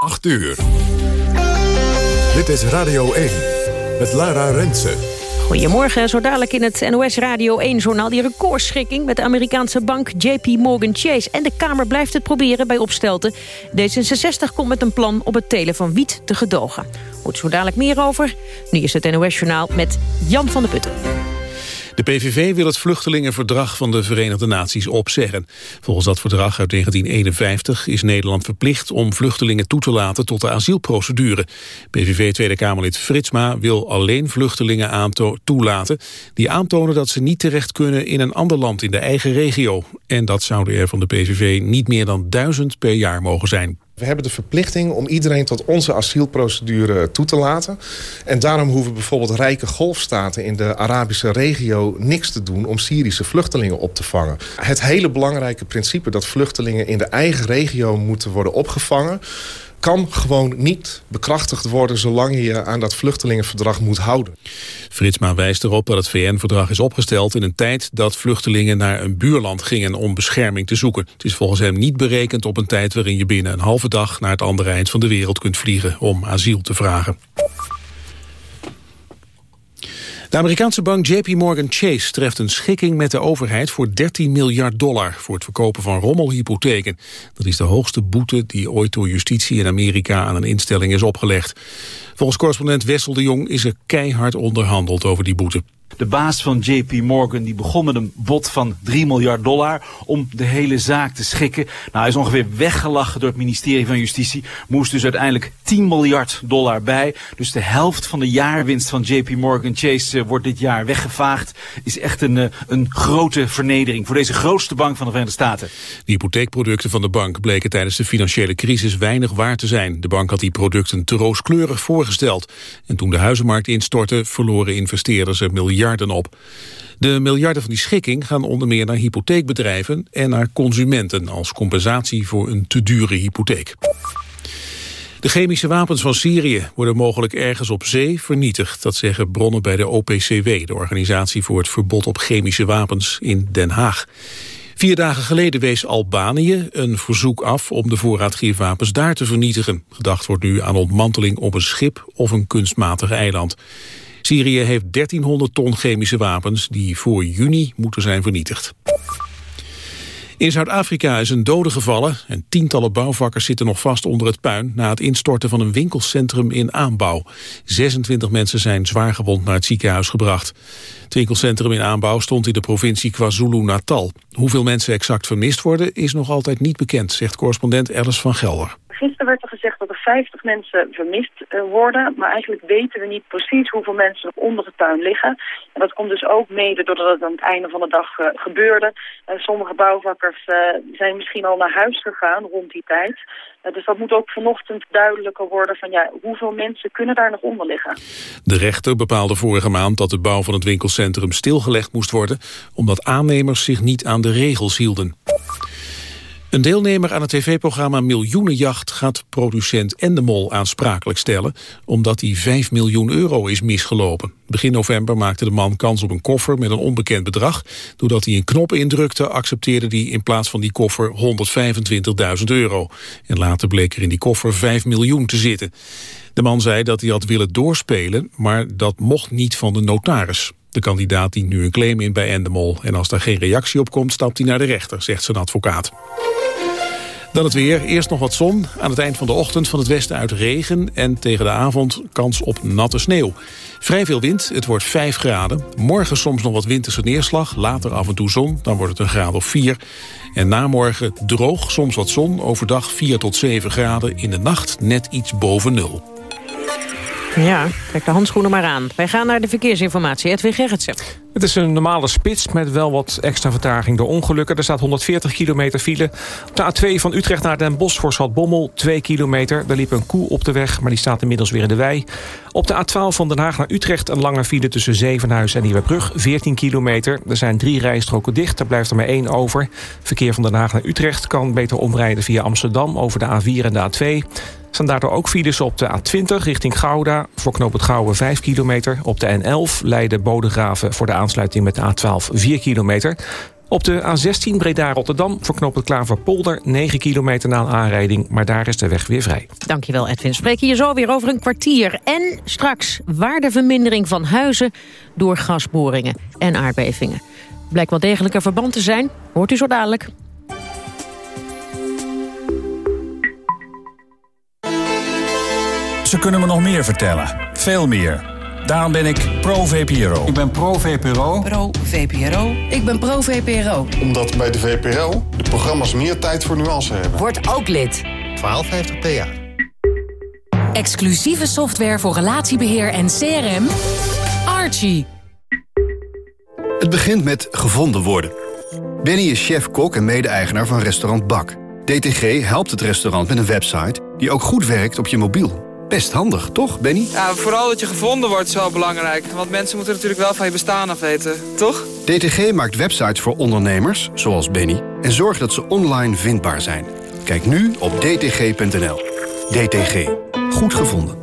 8 uur. Dit is Radio 1 met Lara Rensen. Goedemorgen, zo dadelijk in het NOS Radio 1-journaal... die recordschikking met de Amerikaanse bank JP Morgan Chase. En de Kamer blijft het proberen bij opstelten. D66 komt met een plan om het telen van wiet te gedogen. Goed, zo dadelijk meer over. Nu is het NOS-journaal met Jan van der Putten. De PVV wil het vluchtelingenverdrag van de Verenigde Naties opzeggen. Volgens dat verdrag uit 1951 is Nederland verplicht om vluchtelingen toe te laten tot de asielprocedure. PVV Tweede Kamerlid Fritsma wil alleen vluchtelingen toelaten die aantonen dat ze niet terecht kunnen in een ander land in de eigen regio. En dat zouden er van de PVV niet meer dan duizend per jaar mogen zijn. We hebben de verplichting om iedereen tot onze asielprocedure toe te laten. En daarom hoeven bijvoorbeeld rijke golfstaten in de Arabische regio niks te doen om Syrische vluchtelingen op te vangen. Het hele belangrijke principe dat vluchtelingen in de eigen regio moeten worden opgevangen kan gewoon niet bekrachtigd worden... zolang je je aan dat vluchtelingenverdrag moet houden. Fritsma wijst erop dat het VN-verdrag is opgesteld... in een tijd dat vluchtelingen naar een buurland gingen om bescherming te zoeken. Het is volgens hem niet berekend op een tijd waarin je binnen een halve dag... naar het andere eind van de wereld kunt vliegen om asiel te vragen. De Amerikaanse bank JP Morgan Chase treft een schikking met de overheid voor 13 miljard dollar voor het verkopen van rommelhypotheken. Dat is de hoogste boete die ooit door justitie in Amerika aan een instelling is opgelegd. Volgens correspondent Wessel de Jong is er keihard onderhandeld over die boete. De baas van JP Morgan die begon met een bod van 3 miljard dollar om de hele zaak te schikken. Nou, hij is ongeveer weggelachen door het ministerie van Justitie. Moest dus uiteindelijk 10 miljard dollar bij. Dus de helft van de jaarwinst van JP Morgan Chase uh, wordt dit jaar weggevaagd. Is echt een, uh, een grote vernedering voor deze grootste bank van de Verenigde Staten. De hypotheekproducten van de bank bleken tijdens de financiële crisis weinig waard te zijn. De bank had die producten te rooskleurig voorgesteld. En toen de huizenmarkt instortte verloren investeerders er miljarden op. De miljarden van die schikking gaan onder meer naar hypotheekbedrijven en naar consumenten als compensatie voor een te dure hypotheek. De chemische wapens van Syrië worden mogelijk ergens op zee vernietigd. Dat zeggen bronnen bij de OPCW, de Organisatie voor het Verbod op Chemische Wapens in Den Haag. Vier dagen geleden wees Albanië een verzoek af om de voorraadgierwapens daar te vernietigen. Gedacht wordt nu aan ontmanteling op een schip of een kunstmatig eiland. Syrië heeft 1300 ton chemische wapens die voor juni moeten zijn vernietigd. In Zuid-Afrika is een dode gevallen en tientallen bouwvakkers zitten nog vast onder het puin na het instorten van een winkelcentrum in aanbouw. 26 mensen zijn zwaargewond naar het ziekenhuis gebracht. Het winkelcentrum in aanbouw stond in de provincie KwaZulu-Natal. Hoeveel mensen exact vermist worden is nog altijd niet bekend, zegt correspondent Alice van Gelder. Gisteren werd er gezegd dat er 50 mensen vermist uh, worden. Maar eigenlijk weten we niet precies hoeveel mensen nog onder de tuin liggen. En dat komt dus ook mede doordat het aan het einde van de dag uh, gebeurde. Uh, sommige bouwvakkers zijn misschien al naar huis gegaan rond die tijd. dus dat moet ook vanochtend duidelijker worden van ja, hoeveel mensen kunnen daar nog onder liggen. De rechter bepaalde vorige maand dat de bouw van het winkelcentrum stilgelegd moest worden... omdat aannemers zich niet aan de regels hielden. Een deelnemer aan het tv-programma Miljoenenjacht gaat producent Endemol aansprakelijk stellen, omdat hij 5 miljoen euro is misgelopen. Begin november maakte de man kans op een koffer met een onbekend bedrag. Doordat hij een knop indrukte, accepteerde hij in plaats van die koffer 125.000 euro. En later bleek er in die koffer 5 miljoen te zitten. De man zei dat hij had willen doorspelen, maar dat mocht niet van de notaris. De kandidaat dient nu een claim in bij Endemol. En als daar geen reactie op komt, stapt hij naar de rechter, zegt zijn advocaat. Dan het weer. Eerst nog wat zon. Aan het eind van de ochtend van het westen uit regen. En tegen de avond kans op natte sneeuw. Vrij veel wind. Het wordt 5 graden. Morgen soms nog wat winterse neerslag. Later af en toe zon. Dan wordt het een graad of 4. En namorgen droog, soms wat zon. Overdag 4 tot 7 graden. In de nacht net iets boven nul. Ja, trek de handschoenen maar aan. Wij gaan naar de verkeersinformatie. Edwin Gerritsen. Het is een normale spits met wel wat extra vertraging door ongelukken. Er staat 140 kilometer file. Op de A2 van Utrecht naar Den Bosch voor Bommel 2 kilometer. Daar liep een koe op de weg, maar die staat inmiddels weer in de wei. Op de A12 van Den Haag naar Utrecht een lange file tussen Zevenhuizen en Nieuwebrug. 14 kilometer. Er zijn drie rijstroken dicht, er blijft er maar één over. Verkeer van Den Haag naar Utrecht kan beter omrijden via Amsterdam... over de A4 en de A2 staan daardoor ook files op de A20 richting Gouda. Voor knoop het Gouwen 5 kilometer. Op de N11 Leiden Bodegraven voor de aansluiting met de A12 4 kilometer. Op de A16 Breda-Rotterdam voor het Klaverpolder... 9 kilometer na aanrijding, maar daar is de weg weer vrij. Dankjewel Edwin. Spreken hier zo weer over een kwartier. En straks waardevermindering van huizen door gasboringen en aardbevingen. Blijkt wel degelijk een verband te zijn. Hoort u zo dadelijk. Ze kunnen me nog meer vertellen. Veel meer. Daarom ben ik pro-VPRO. Ik ben pro-VPRO. Pro-VPRO. Ik ben pro-VPRO. Omdat bij de VPRO de programma's meer tijd voor nuance hebben. Word ook lid. 1250 PA. Exclusieve software voor relatiebeheer en CRM. Archie. Het begint met gevonden worden. Benny is chef-kok en mede-eigenaar van restaurant Bak. DTG helpt het restaurant met een website die ook goed werkt op je mobiel. Best handig, toch, Benny? Ja, vooral dat je gevonden wordt is wel belangrijk. Want mensen moeten natuurlijk wel van je bestaan af weten, toch? DTG maakt websites voor ondernemers, zoals Benny... en zorgt dat ze online vindbaar zijn. Kijk nu op dtg.nl. DTG. Goed gevonden.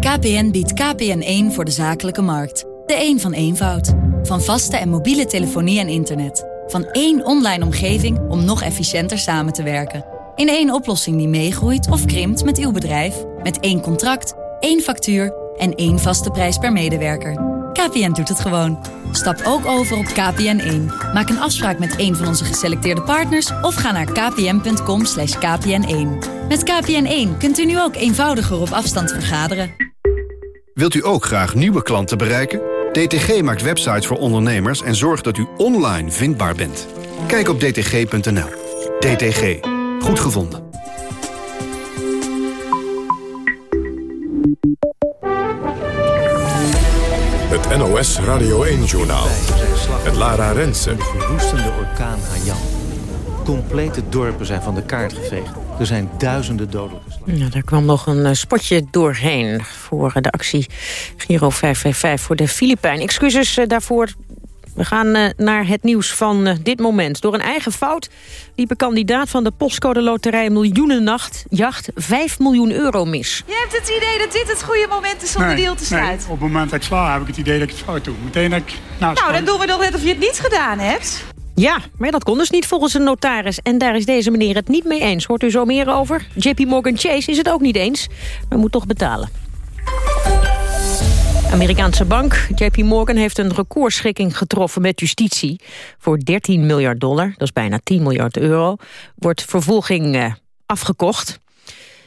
KPN biedt KPN1 voor de zakelijke markt. De een van eenvoud. Van vaste en mobiele telefonie en internet. Van één online omgeving om nog efficiënter samen te werken. In één oplossing die meegroeit of krimpt met uw bedrijf. Met één contract, één factuur en één vaste prijs per medewerker. KPN doet het gewoon. Stap ook over op KPN1. Maak een afspraak met een van onze geselecteerde partners... of ga naar kpn.com kpn1. Met KPN1 kunt u nu ook eenvoudiger op afstand vergaderen. Wilt u ook graag nieuwe klanten bereiken? DTG maakt websites voor ondernemers en zorgt dat u online vindbaar bent. Kijk op dtg.nl. DTG. Goed gevonden. Het NOS Radio 1-journaal. Het Lara Rensen. De verwoestende orkaan Haiyan. Complete dorpen zijn van de kaart geveegd. Er zijn duizenden dodelijke slachtoffers. Nou, daar kwam nog een eh, spotje doorheen voor de actie Giro 555 voor de Filipijn. Excuses eh, daarvoor. We gaan uh, naar het nieuws van uh, dit moment. Door een eigen fout liep een kandidaat van de postcode loterij miljoenennacht jacht 5 miljoen euro mis. Je hebt het idee dat dit het goede moment is om nee, de deal te sluiten? Nee, op het moment dat ik sla heb ik het idee dat ik het fout doe. Meteen dat ik naast Nou, dan doen we toch net of je het niet gedaan hebt. Ja, maar dat kon dus niet volgens een notaris. En daar is deze meneer het niet mee eens. Hoort u zo meer over? JP Morgan Chase is het ook niet eens, maar moet toch betalen. Amerikaanse bank JP Morgan heeft een recordschikking getroffen met justitie. Voor 13 miljard dollar, dat is bijna 10 miljard euro, wordt vervolging eh, afgekocht.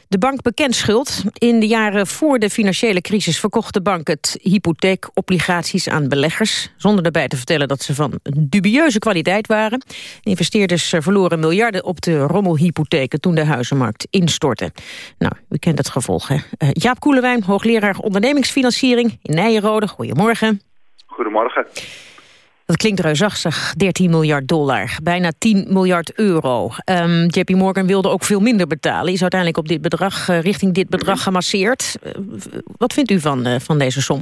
De bank bekend schuld. In de jaren voor de financiële crisis verkocht de bank het hypotheekobligaties aan beleggers. Zonder daarbij te vertellen dat ze van dubieuze kwaliteit waren. Investeerders verloren miljarden op de rommelhypotheken toen de huizenmarkt instortte. Nou, u kent het gevolg, hè? Uh, Jaap Koelewijn, hoogleraar ondernemingsfinanciering in Nijenrode. Goedemorgen. Goedemorgen. Dat klinkt reusachtig, 13 miljard dollar, bijna 10 miljard euro. Um, JP Morgan wilde ook veel minder betalen. Is uiteindelijk op dit bedrag, uh, richting dit bedrag gemasseerd. Uh, wat vindt u van, uh, van deze som?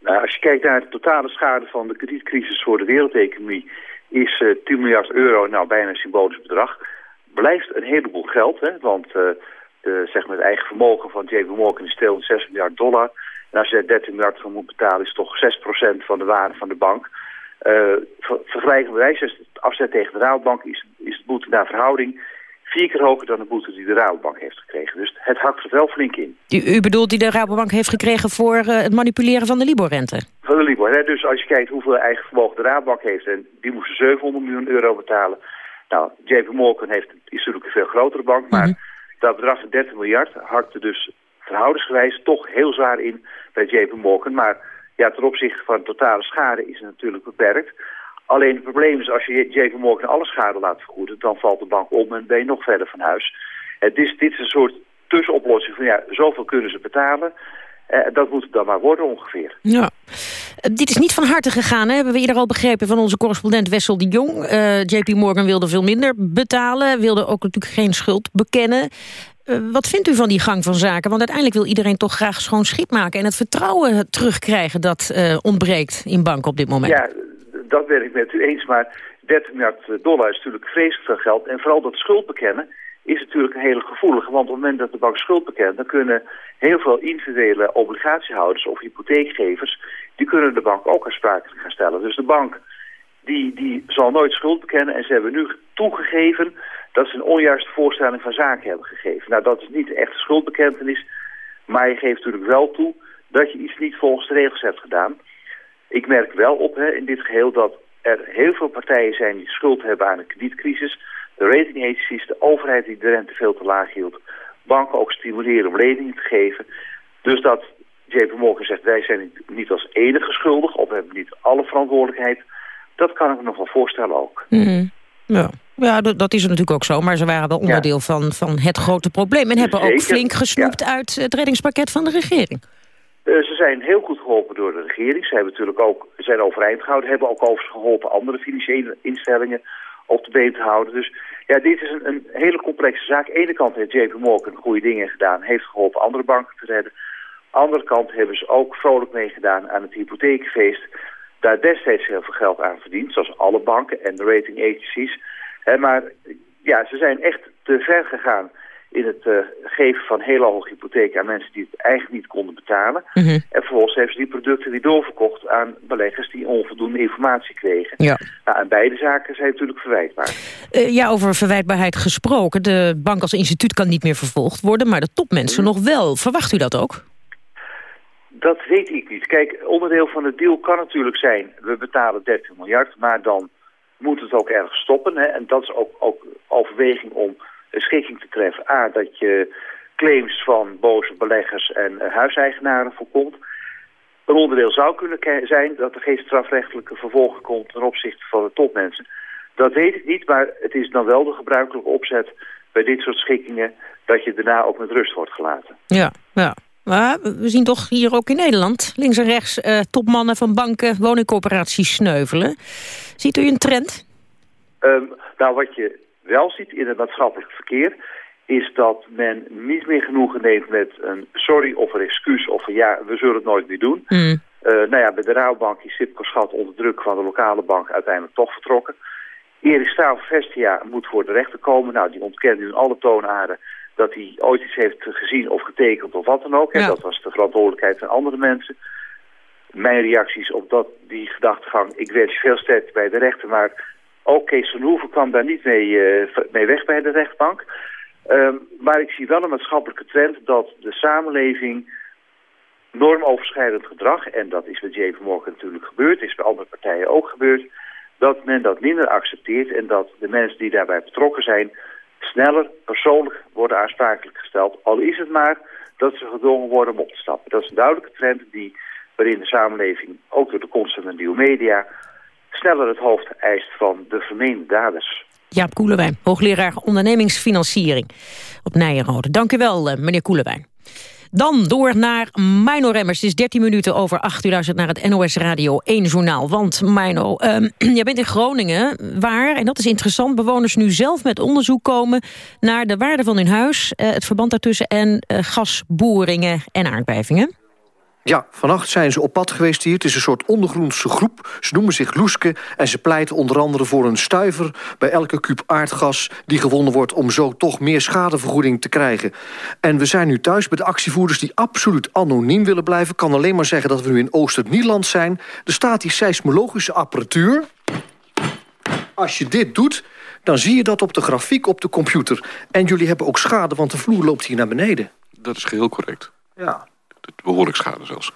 Nou, als je kijkt naar de totale schade van de kredietcrisis voor de wereldeconomie... is 10 miljard euro nou bijna een symbolisch bedrag. Blijft een heleboel geld, hè, want de, zeg maar het eigen vermogen van JP Morgan is 206 miljard dollar. En als je daar 13 miljard van moet betalen, is toch 6% van de waarde van de bank... Uh, ver, vergelijken wijze, als het afzet tegen de Rabobank is, is de boete naar verhouding vier keer hoger dan de boete die de Rabobank heeft gekregen. Dus het hakt er wel flink in. U, u bedoelt die de Rabobank heeft gekregen voor uh, het manipuleren van de Libor-rente? Van de Libor, hè? dus als je kijkt hoeveel eigen vermogen de Rabobank heeft... en die moesten 700 miljoen euro betalen. Nou, JP Morgan heeft, is natuurlijk een veel grotere bank, maar mm -hmm. dat bedrag van 30 miljard hakte dus verhoudingsgewijs toch heel zwaar in bij JP Morgan. Maar ja, ten opzichte van totale schade is het natuurlijk beperkt. Alleen het probleem is, als je JP Morgan alle schade laat vergoeden... dan valt de bank om en ben je nog verder van huis. Het is, dit is een soort tussenoplossing van ja, zoveel kunnen ze betalen... Uh, dat moet het dan maar worden ongeveer. Ja. Uh, dit is niet van harte gegaan, hè? hebben we eerder al begrepen van onze correspondent Wessel de Jong. Uh, JP Morgan wilde veel minder betalen, wilde ook natuurlijk geen schuld bekennen. Uh, wat vindt u van die gang van zaken? Want uiteindelijk wil iedereen toch graag schoon schip maken... en het vertrouwen terugkrijgen dat uh, ontbreekt in banken op dit moment. Ja, dat ben ik met u eens. Maar 30 miljard dollar is natuurlijk vreselijk veel geld. En vooral dat schuld bekennen is natuurlijk een hele gevoelige. Want op het moment dat de bank schuld bekent... dan kunnen heel veel individuele obligatiehouders of hypotheekgevers... die kunnen de bank ook aan sprake gaan stellen. Dus de bank die, die zal nooit schuld bekennen. En ze hebben nu toegegeven dat ze een onjuiste voorstelling van zaken hebben gegeven. Nou, dat is niet echt een schuldbekentenis. Maar je geeft natuurlijk wel toe dat je iets niet volgens de regels hebt gedaan. Ik merk wel op hè, in dit geheel dat er heel veel partijen zijn die schuld hebben aan de kredietcrisis. De rating agencies, de overheid die de rente veel te laag hield. Banken ook stimuleren om leningen te geven. Dus dat JP Morgan zegt wij zijn niet als enige schuldig of hebben niet alle verantwoordelijkheid. Dat kan ik me nog wel voorstellen ook. Mhm. Ja. Ja, dat is er natuurlijk ook zo. Maar ze waren wel onderdeel van, van het grote probleem. En hebben ook flink gesnoept uit het reddingspakket van de regering. Uh, ze zijn heel goed geholpen door de regering. Ze hebben natuurlijk ook, zijn overeind gehouden. Hebben ook overigens geholpen andere financiële instellingen op de been te houden. Dus ja, dit is een, een hele complexe zaak. Aan de ene kant heeft JP Morgan goede dingen gedaan. Heeft geholpen andere banken te redden. Aan de andere kant hebben ze ook vrolijk meegedaan aan het hypotheekfeest. Daar destijds heel veel geld aan verdiend. Zoals alle banken en de rating agencies maar ja, ze zijn echt te ver gegaan in het uh, geven van hele hoge hypotheken aan mensen die het eigenlijk niet konden betalen. Mhm. En vervolgens hebben ze die producten weer doorverkocht aan beleggers die onvoldoende informatie kregen. Ja. Nou, en beide zaken zijn natuurlijk verwijtbaar. Uh, ja, over verwijtbaarheid gesproken. De bank als instituut kan niet meer vervolgd worden, maar de topmensen mhm. nog wel. Verwacht u dat ook? Dat weet ik niet. Kijk, onderdeel van het deal kan natuurlijk zijn... we betalen 13 miljard, maar dan moet het ook ergens stoppen. Hè? En dat is ook, ook overweging om een schikking te treffen. A, dat je claims van boze beleggers en uh, huiseigenaren voorkomt. Een onderdeel zou kunnen zijn dat er geen strafrechtelijke vervolging komt ten opzichte van de topmensen. Dat weet ik niet, maar het is dan wel de gebruikelijke opzet bij dit soort schikkingen dat je daarna ook met rust wordt gelaten. Ja, ja. Maar we zien toch hier ook in Nederland, links en rechts, uh, topmannen van banken, woningcorporaties sneuvelen. Ziet u een trend? Um, nou, wat je wel ziet in het maatschappelijk verkeer, is dat men niet meer genoegen neemt met een sorry of een excuus of een ja, we zullen het nooit meer doen. Mm. Uh, nou ja, bij de Rouwbank is Sipco Schat onder druk van de lokale bank uiteindelijk toch vertrokken. Erik Staal Vestia moet voor de rechter komen. Nou, die ontkent nu in alle toonaarden dat hij ooit iets heeft gezien of getekend of wat dan ook. En dat was de verantwoordelijkheid van andere mensen. Mijn reacties op dat, die gedachtegang, ik wens je veel sterkte bij de rechter, maar ook Kees van Hoeven kwam daar niet mee, uh, mee weg bij de rechtbank. Um, maar ik zie wel een maatschappelijke trend dat de samenleving normoverschrijdend gedrag, en dat is met JP Morgan natuurlijk gebeurd, is bij andere partijen ook gebeurd, dat men dat minder accepteert en dat de mensen die daarbij betrokken zijn sneller persoonlijk worden aansprakelijk gesteld. Al is het maar dat ze gedwongen worden om op te stappen. Dat is een duidelijke trend die, waarin de samenleving, ook door de komst van de nieuwe media, sneller het hoofd eist van de vermeende daders. Jaap Koelewijn, hoogleraar ondernemingsfinanciering op Nijenrode. Dank u wel, eh, meneer Koelewijn. Dan door naar Mino Remmers. Het is 13 minuten over 8 uur luistert naar het NOS Radio 1 journaal. Want Mino, um, jij bent in Groningen, waar, en dat is interessant... bewoners nu zelf met onderzoek komen naar de waarde van hun huis... Uh, het verband daartussen en uh, gasboringen en aardbevingen. Ja, vannacht zijn ze op pad geweest hier. Het is een soort ondergrondse groep. Ze noemen zich Loeske en ze pleiten onder andere voor een stuiver... bij elke kuub aardgas die gewonnen wordt... om zo toch meer schadevergoeding te krijgen. En we zijn nu thuis bij de actievoerders die absoluut anoniem willen blijven. Ik kan alleen maar zeggen dat we nu in Oost-Nieland zijn. Er staat die seismologische apparatuur. Als je dit doet, dan zie je dat op de grafiek op de computer. En jullie hebben ook schade, want de vloer loopt hier naar beneden. Dat is geheel correct. Ja behoorlijk schade zelfs.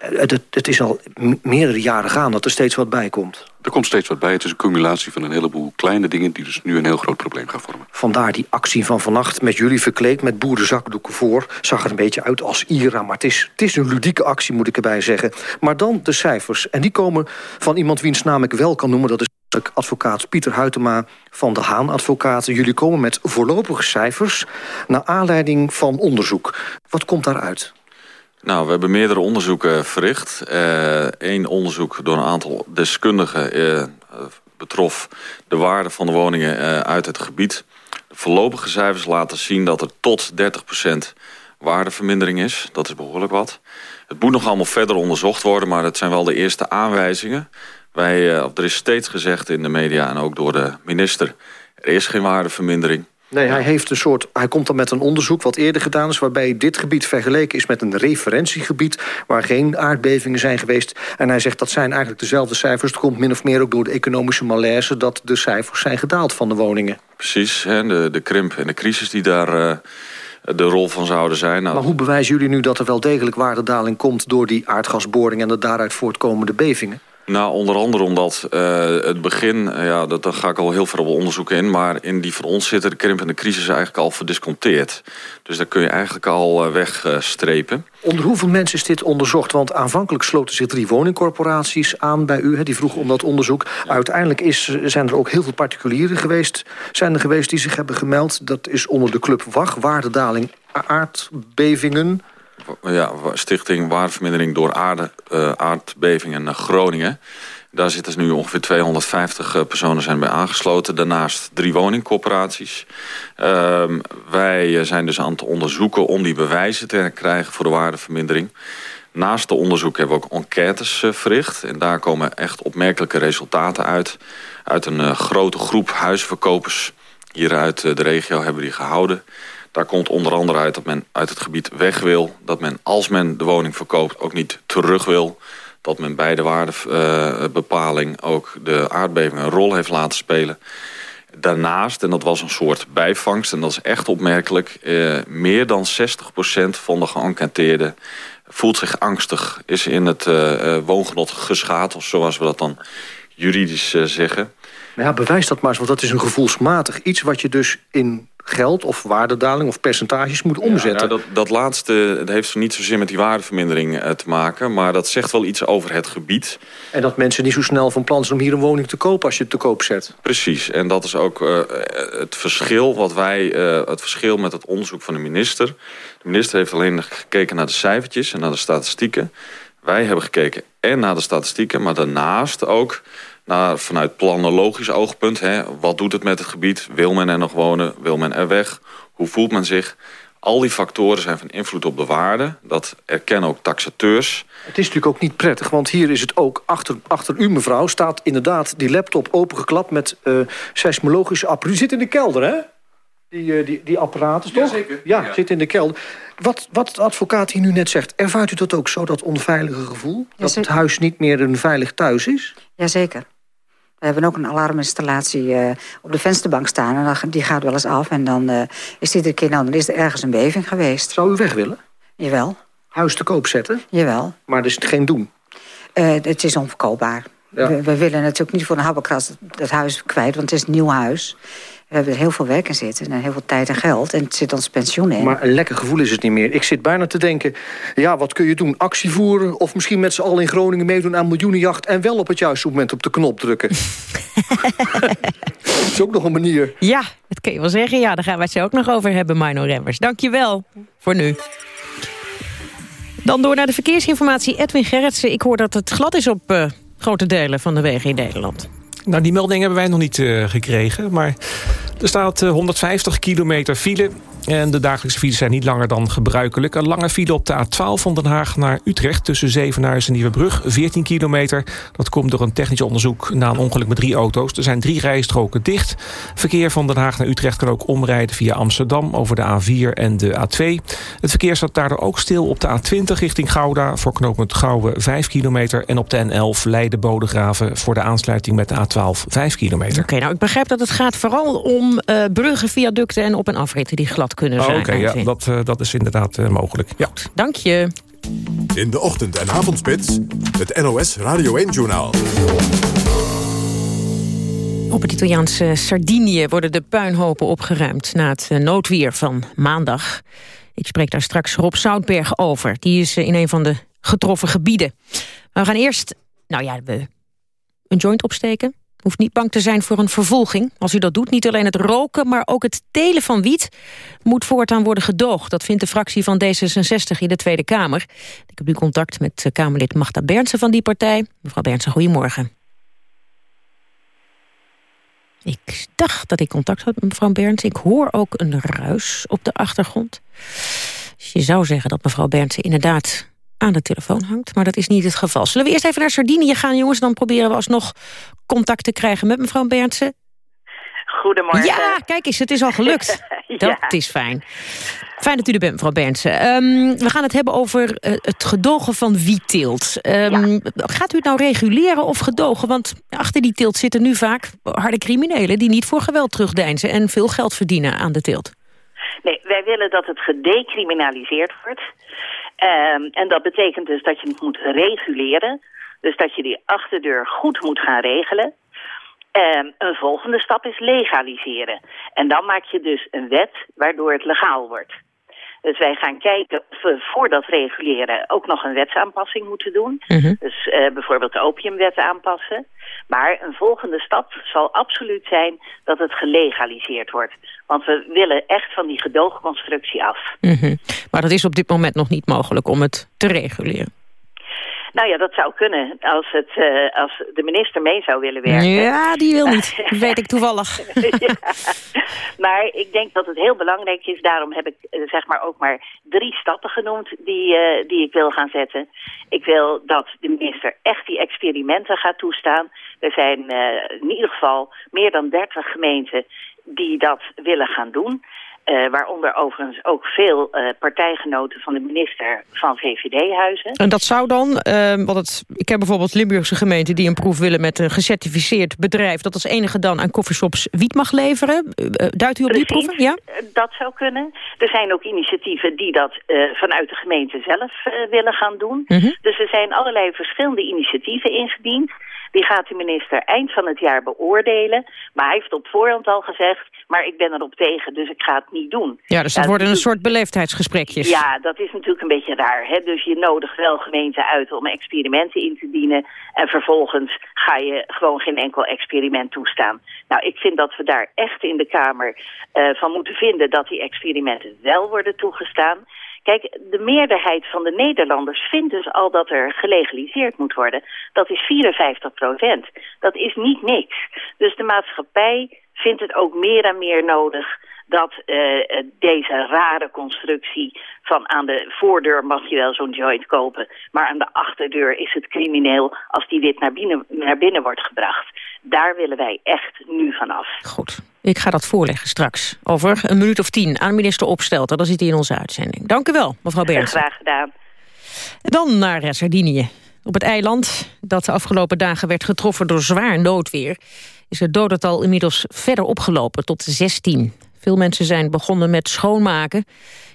Het, het, is al meerdere jaren gaan dat er steeds wat bij komt. Er komt steeds wat bij. Het is een cumulatie van een heleboel kleine dingen... die dus nu een heel groot probleem gaan vormen. Vandaar die actie van vannacht met jullie verkleed... met boerenzakdoeken voor. Zag er een beetje uit als Ira. Maar het is, het is een ludieke actie, moet ik erbij zeggen. Maar dan de cijfers. En die komen van iemand wiens naam ik wel kan noemen. Dat is advocaat Pieter Huytema van de Haan Advocaten. Jullie komen met voorlopige cijfers... naar aanleiding van onderzoek. Wat komt daaruit? Nou, we hebben meerdere onderzoeken verricht. Eén uh, onderzoek door een aantal deskundigen uh, betrof de waarde van de woningen uh, uit het gebied. De voorlopige cijfers laten zien dat er tot 30% waardevermindering is. Dat is behoorlijk wat. Het moet nog allemaal verder onderzocht worden, maar het zijn wel de eerste aanwijzingen. Wij, er is steeds gezegd in de media en ook door de minister... er is geen waardevermindering. Nee, hij, heeft een soort, hij komt dan met een onderzoek wat eerder gedaan is... waarbij dit gebied vergeleken is met een referentiegebied... waar geen aardbevingen zijn geweest. En hij zegt dat zijn eigenlijk dezelfde cijfers. Het komt min of meer ook door de economische malaise... dat de cijfers zijn gedaald van de woningen. Precies, hè, de, de krimp en de crisis die daar... Uh de rol van zouden zijn. Nou, maar hoe bewijzen jullie nu dat er wel degelijk waardedaling komt... door die aardgasboring en de daaruit voortkomende bevingen? Nou, onder andere omdat uh, het begin, uh, ja, dat, daar ga ik al heel veel op onderzoeken in... maar in die voor ons zitten de krimp en de crisis eigenlijk al verdisconteerd. Dus daar kun je eigenlijk al uh, wegstrepen. Onder hoeveel mensen is dit onderzocht? Want aanvankelijk sloten zich drie woningcorporaties aan bij u. Hè, die vroegen om dat onderzoek. Uiteindelijk is, zijn er ook heel veel particulieren geweest, zijn er geweest die zich hebben gemeld. Dat is onder de club WAG, waardedaling aardbevingen ja, Stichting Waardevermindering door uh, Aardbevingen naar Groningen. Daar zitten nu ongeveer 250 uh, personen zijn bij aangesloten. Daarnaast drie woningcorporaties. Uh, wij zijn dus aan het onderzoeken om die bewijzen te krijgen voor de waardevermindering. Naast de onderzoek hebben we ook enquêtes verricht. En daar komen echt opmerkelijke resultaten uit. Uit een grote groep huisverkopers hier uit de regio hebben die gehouden. Daar komt onder andere uit dat men uit het gebied weg wil. Dat men, als men de woning verkoopt, ook niet terug wil. Dat men bij de waardebepaling ook de aardbeving een rol heeft laten spelen. Daarnaast, en dat was een soort bijvangst, en dat is echt opmerkelijk... Eh, meer dan 60% van de geënquêteerden voelt zich angstig. Is in het uh, woongenot geschaad, of zoals we dat dan juridisch uh, zeggen. Maar ja, bewijs dat maar eens, want dat is een gevoelsmatig iets... wat je dus in geld of waardedaling of percentages moet omzetten. Ja, nou, dat, dat laatste dat heeft niet zozeer met die waardevermindering uh, te maken... maar dat zegt wel iets over het gebied. En dat mensen niet zo snel van plan zijn om hier een woning te kopen... als je het te koop zet. Precies, en dat is ook uh, het verschil wat wij... Uh, het verschil met het onderzoek van de minister. De minister heeft alleen gekeken naar de cijfertjes en naar de statistieken. Wij hebben gekeken en naar de statistieken... maar daarnaast ook naar, vanuit planologisch oogpunt. Hè, wat doet het met het gebied? Wil men er nog wonen? Wil men er weg? Hoe voelt men zich? Al die factoren zijn van invloed op de waarde. Dat erkennen ook taxateurs. Het is natuurlijk ook niet prettig, want hier is het ook... achter, achter u, mevrouw, staat inderdaad die laptop opengeklapt... met uh, seismologische apparatuur. U zit in de kelder, hè? Die, uh, die, die apparaten, toch? Zeker. Ja, ja, zit in de kelder. Wat, wat de advocaat hier nu net zegt, ervaart u dat ook zo, dat onveilige gevoel? Ja, dat het huis niet meer een veilig thuis is? Jazeker. We hebben ook een alarminstallatie uh, op de vensterbank staan. En dan, die gaat wel eens af. En dan uh, is iedere keer, nou, dan is er ergens een beving geweest. Zou u weg willen? Jawel. Huis te koop zetten? Jawel. Maar dus het geen doen? Uh, het is onverkoopbaar. Ja. We, we, willen natuurlijk niet voor een habbekrats het huis kwijt. Want het is een nieuw huis. We hebben er heel veel werk in zitten en heel veel tijd en geld. En het zit ons pensioen in. Maar een lekker gevoel is het niet meer. Ik zit bijna te denken, ja, wat kun je doen? Actie voeren of misschien met z'n allen in Groningen meedoen aan miljoenenjacht... en wel op het juiste moment op de knop drukken. dat is ook nog een manier. Ja, dat kun je wel zeggen. Ja, daar gaan we het zo ook nog over hebben, Mino Remmers. Dank je wel voor nu. Dan door naar de verkeersinformatie. Edwin Gerritsen, ik hoor dat het glad is op uh, grote delen van de wegen in Nederland. Nou, die melding hebben wij nog niet uh, gekregen. Maar er staat uh, 150 kilometer file. En de dagelijkse files zijn niet langer dan gebruikelijk. Een lange file op de A12 van Den Haag naar Utrecht... tussen Zevenhuizen en Nieuwebrug, 14 kilometer. Dat komt door een technisch onderzoek na een ongeluk met drie auto's. Er zijn drie rijstroken dicht. Verkeer van Den Haag naar Utrecht kan ook omrijden via Amsterdam... over de A4 en de A2. Het verkeer staat daardoor ook stil op de A20 richting Gouda... voor knooppunt Gouwe 5 kilometer. En op de N11 Leiden-Bodegraven voor de aansluiting met de A12 5 kilometer. Oké, nou ik begrijp dat het gaat vooral om uh, bruggen, viaducten... en op- en afritten die glad kunnen zijn. Oh, Oké, okay, ja, dat, uh, dat is inderdaad uh, mogelijk. Ja. Goed, dank je. In de ochtend- en avondspits, het NOS Radio 1-journaal. Op het Italiaanse Sardinië worden de puinhopen opgeruimd... na het noodweer van maandag. Ik spreek daar straks Rob Zoutberg over. Die is in een van de getroffen gebieden. Maar we gaan eerst, nou ja, we een joint opsteken hoeft niet bang te zijn voor een vervolging. Als u dat doet, niet alleen het roken, maar ook het telen van wiet... moet voortaan worden gedoogd. Dat vindt de fractie van D66 in de Tweede Kamer. Ik heb nu contact met Kamerlid Magda Bernsen van die partij. Mevrouw Bernsen, goedemorgen. Ik dacht dat ik contact had met mevrouw Bernsen. Ik hoor ook een ruis op de achtergrond. Dus je zou zeggen dat mevrouw Bernsen inderdaad aan de telefoon hangt. Maar dat is niet het geval. Zullen we eerst even naar Sardinië gaan, jongens? Dan proberen we alsnog contact te krijgen met mevrouw Berndsen. Goedemorgen. Ja, kijk eens, het is al gelukt. Dat is fijn. Fijn dat u er bent, mevrouw Berndsen. Ehm, we gaan het hebben over eh, het gedogen van wietteelt. Um, Gaat u het nou reguleren of gedogen? Want achter die teelt zitten nu vaak harde criminelen... die niet voor geweld terugdeinzen en veel geld verdienen aan de teelt. Nee, wij willen dat het gedecriminaliseerd wordt. Ehm, en dat betekent dus dat je het moet reguleren. Dus dat je die achterdeur goed moet gaan regelen. Um, een volgende stap is legaliseren. En dan maak je dus een wet waardoor het legaal wordt. Dus wij gaan kijken of we voor dat reguleren ook nog een wetsaanpassing moeten doen. Mhm. Dus uh, bijvoorbeeld de opiumwet aanpassen. Maar een volgende stap zal absoluut zijn dat het gelegaliseerd wordt. Want we willen echt van die gedoogconstructie af. Mm Maar dat is op dit moment nog niet mogelijk om het te reguleren. Nou ja, dat zou kunnen als, het, uh, als de minister mee zou willen werken. Ja, die wil niet. Dat weet ik toevallig. ja. Maar ik denk dat het heel belangrijk is. Daarom heb ik uh, zeg maar ook maar drie stappen genoemd die, uh, die ik wil gaan zetten. Ik wil dat de minister echt die experimenten gaat toestaan. Er zijn in ieder geval meer dan 30 gemeenten die dat willen gaan doen. Uh, waaronder overigens ook veel uh, partijgenoten van de minister van VVD-huizen. En dat zou dan, uh, want het, ik heb bijvoorbeeld Limburgse gemeenten... die een proef willen met een gecertificeerd bedrijf... dat als enige dan aan coffeeshops wiet mag leveren. duidt u op Precies, die proeven? Ja? dat zou kunnen. Er zijn ook initiatieven die dat vanuit de gemeente zelf willen gaan doen. Mhm. Dus er zijn allerlei verschillende initiatieven ingediend... Die gaat de minister eind van het jaar beoordelen. Maar hij heeft op voorhand al gezegd... maar ik ben erop tegen, dus ik ga het niet doen. Ja, dus dat ja, worden een soort beleefdheidsgesprekjes. Ja, dat is natuurlijk een beetje raar. Hè? Dus je nodigt wel gemeenten uit om experimenten in te dienen... en vervolgens ga je gewoon geen enkel experiment toestaan. Nou, ik vind dat we daar echt in de Kamer uh, van moeten vinden... dat die experimenten wel worden toegestaan... Kijk, de meerderheid van de Nederlanders vindt dus al dat er gelegaliseerd moet worden. Dat is 54 procent. Dat is niet niks. Dus de maatschappij vindt het ook meer en meer nodig dat uh, deze rare constructie van aan de voordeur mag je wel zo'n joint kopen, maar aan de achterdeur is het crimineel als die wit naar binnen, naar binnen wordt gebracht. Daar willen wij echt nu vanaf. Goed. Ik ga dat voorleggen straks. Over een minuut of tien aan minister Opstelten. Dan zit hij in onze uitzending. Dank u wel, mevrouw Berends. Graag gedaan. Dan naar Sardinië. Op het eiland dat de afgelopen dagen werd getroffen door zwaar noodweer... is het dodental inmiddels verder opgelopen tot 16. Veel mensen zijn begonnen met schoonmaken.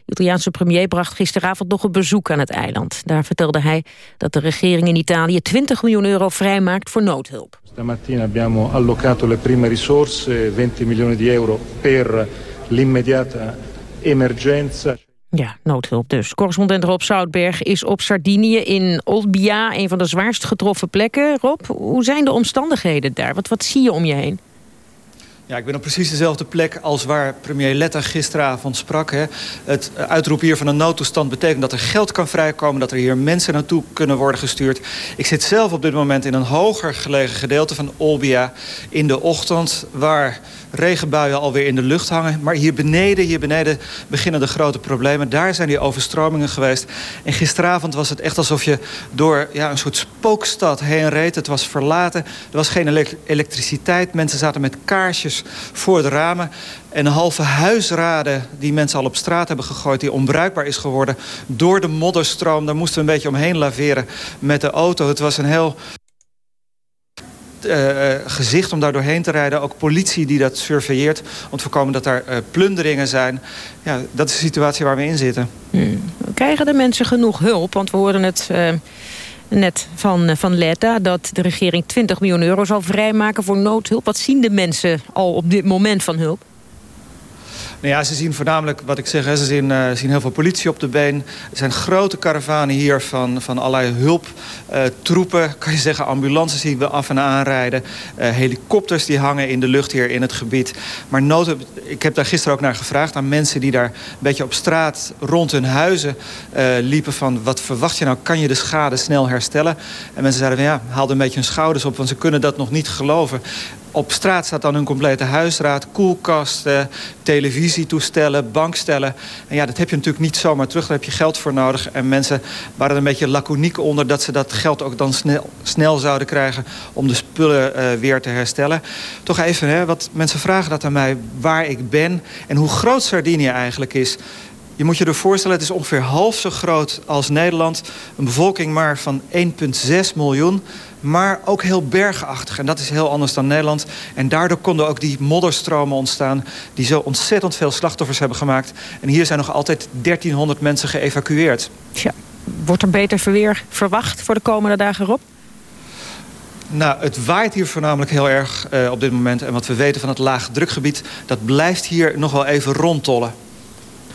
De Italiaanse premier bracht gisteravond nog een bezoek aan het eiland. Daar vertelde hij dat de regering in Italië 20 miljoen euro vrijmaakt voor noodhulp. Stamattina abbiamo allocato le prime risorse, 20 milioni di euro per l'immediata emergenza. Ja, noodhulp dus. Correspondent Rob Zoutberg is op Sardinië in Olbia, een van de zwaarst getroffen plekken. Rob, hoe zijn de omstandigheden daar? Wat, wat zie je om je heen? Ja, ik ben op precies dezelfde plek als waar premier Letta gisteravond sprak. Hè. Het uitroepen hier van een noodtoestand betekent dat er geld kan vrijkomen... dat er hier mensen naartoe kunnen worden gestuurd. Ik zit zelf op dit moment in een hoger gelegen gedeelte van Olbia... in de ochtend, waar regenbuien alweer in de lucht hangen. Maar hier beneden, hier beneden beginnen de grote problemen. Daar zijn die overstromingen geweest. En gisteravond was het echt alsof je door ja, een soort spookstad heen reed. Het was verlaten, er was geen elektriciteit. Mensen zaten met kaarsjes voor de ramen. En halve huisraden die mensen al op straat hebben gegooid... die onbruikbaar is geworden door de modderstroom. Daar moesten we een beetje omheen laveren met de auto. Het was een heel... Uh, gezicht om daar doorheen te rijden. Ook politie die dat surveilleert om te voorkomen dat daar uh, plunderingen zijn. Ja, dat is de situatie waar we in zitten. Hmm. Krijgen de mensen genoeg hulp? Want we hoorden het net van, van Letta... dat de regering 20 miljoen euro zal vrijmaken voor noodhulp. Wat zien de mensen al op dit moment van hulp? Nou ja, ze zien voornamelijk, wat ik zeg, ze zien, uh, zien heel veel politie op de been. Er zijn grote karavanen hier van, van allerlei hulptroepen. Uh, kan je zeggen, ambulances zien we af en aanrijden. Uh, helikopters die hangen in de lucht hier in het gebied. Maar nood, ik heb daar gisteren ook naar gevraagd aan mensen die daar een beetje op straat rond hun huizen liepen. Van wat verwacht je nou, kan je de schade snel herstellen? En mensen zeiden van ja, haalden een beetje hun schouders op, want ze kunnen dat nog niet geloven. Op straat staat dan een complete huisraad, koelkasten, televisietoestellen, bankstellen. En ja, dat heb je natuurlijk niet zomaar terug, daar heb je geld voor nodig. En mensen waren er een beetje laconiek onder dat ze dat geld ook dan snel, snel zouden krijgen om de spullen uh, weer te herstellen. Toch even, hè, wat mensen vragen dat aan mij, waar ik ben en hoe groot Sardinië eigenlijk is. Je moet je er voorstellen, het is ongeveer half zo groot als Nederland. Een bevolking maar van 1,6 miljoen. Maar ook heel bergachtig. En dat is heel anders dan Nederland. En daardoor konden ook die modderstromen ontstaan... die zo ontzettend veel slachtoffers hebben gemaakt. En hier zijn nog altijd 1300 mensen geëvacueerd. Tja, wordt er beter verweer verwacht voor de komende dagen, Rob? Nou, het waait hier voornamelijk heel erg uh, op dit moment. En wat we weten van het laagdrukgebied... dat blijft hier nog wel even rondtollen.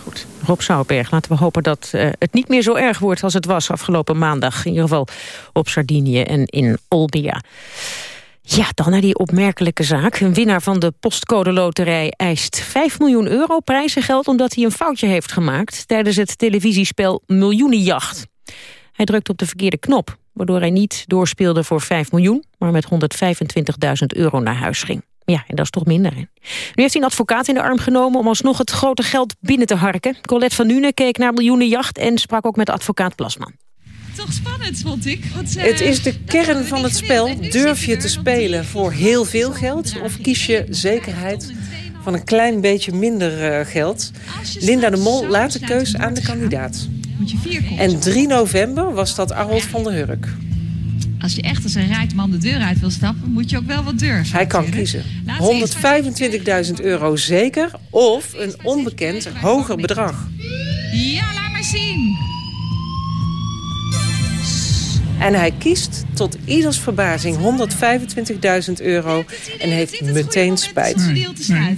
Goed. Rob Sauerberg, laten we hopen dat uh, het niet meer zo erg wordt als het was afgelopen maandag. In ieder geval op Sardinië en in Olbia. Ja, dan naar die opmerkelijke zaak. Een winnaar van de postcode loterij eist 5 miljoen euro prijzengeld... omdat hij een foutje heeft gemaakt tijdens het televisiespel Miljoenenjacht. Hij drukt op de verkeerde knop, waardoor hij niet doorspeelde voor 5 miljoen... maar met 125.000 euro naar huis ging. Ja, en dat is toch minder. Hè? Nu heeft hij een advocaat in de arm genomen om alsnog het grote geld binnen te harken. Colette van Nuenen keek naar miljoenenjacht en sprak ook met advocaat Plasman. Toch spannend, vond ik. Want, uh, het is de kern van het spel. Durf je te spelen voor heel veel geld of kies je zekerheid van een klein beetje minder uh, geld? Linda de Mol laat de keus aan de kandidaat. En 3 november was dat Arnold van der Hurk als je echt als een rijtman de deur uit wil stappen, moet je ook wel wat durven. Hij kan kiezen. 125.000 euro zeker of een onbekend hoger bedrag. Ja, laat maar zien. En hij kiest tot ieders verbazing 125.000 euro en heeft meteen spijt. Nee, op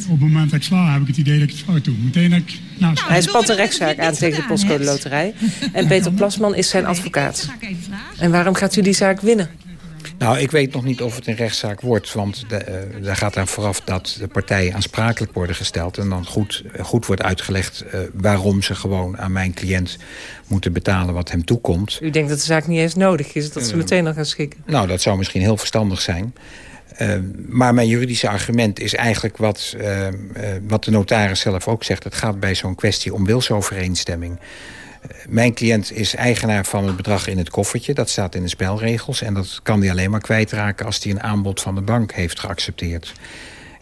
het moment dat ik sla heb ik het idee dat ik het fout doe. Meteen dat ik, nou, hij spant een rechtszaak aan tegen de postcode loterij. En Peter Plasman is zijn advocaat. En waarom gaat u die zaak winnen? Nou, ik weet nog niet of het een rechtszaak wordt. Want de, uh, daar gaat aan vooraf dat de partijen aansprakelijk worden gesteld. En dan goed, goed wordt uitgelegd uh, waarom ze gewoon aan mijn cliënt moeten betalen wat hem toekomt. U denkt dat de zaak niet eens nodig is, dat ze meteen al gaan schikken? Nou, dat zou misschien heel verstandig zijn. Uh, maar mijn juridische argument is eigenlijk wat, uh, uh, wat de notaris zelf ook zegt. Het gaat bij zo'n kwestie om wilsovereenstemming. Mijn cliënt is eigenaar van het bedrag in het koffertje. Dat staat in de spelregels. En dat kan hij alleen maar kwijtraken als hij een aanbod van de bank heeft geaccepteerd.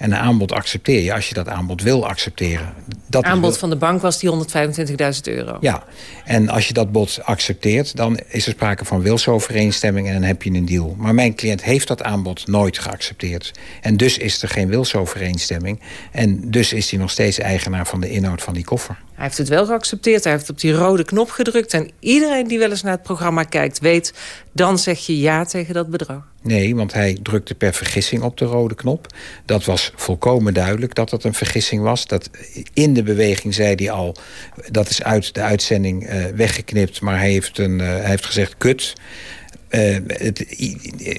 En een aanbod accepteer je als je dat aanbod wil accepteren. Dat aanbod van de bank was die 125.000 euro. Ja, en als je dat bod accepteert... dan is er sprake van wilsovereenstemming en dan heb je een deal. Maar mijn cliënt heeft dat aanbod nooit geaccepteerd. En dus is er geen wilsovereenstemming. En dus is hij nog steeds eigenaar van de inhoud van die koffer. Hij heeft het wel geaccepteerd. Hij heeft op die rode knop gedrukt. En iedereen die wel eens naar het programma kijkt weet... dan zeg je ja tegen dat bedrag. Nee, want hij drukte per vergissing op de rode knop. Dat was volkomen duidelijk dat het een vergissing was. Dat in de beweging zei hij al... dat is uit de uitzending uh, weggeknipt... maar hij heeft, een, uh, hij heeft gezegd kut... Uh, het,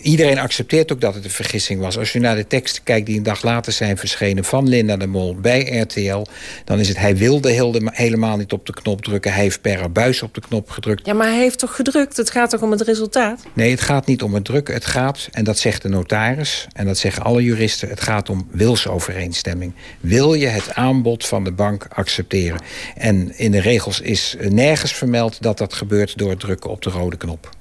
iedereen accepteert ook dat het een vergissing was. Als je naar de teksten kijkt die een dag later zijn verschenen... van Linda de Mol bij RTL... dan is het hij wilde helemaal niet op de knop drukken. Hij heeft per buis op de knop gedrukt. Ja, maar hij heeft toch gedrukt? Het gaat toch om het resultaat? Nee, het gaat niet om het drukken. Het gaat, en dat zegt de notaris... en dat zeggen alle juristen... het gaat om wilsovereenstemming. Wil je het aanbod van de bank accepteren? En in de regels is nergens vermeld... dat dat gebeurt door het drukken op de rode knop.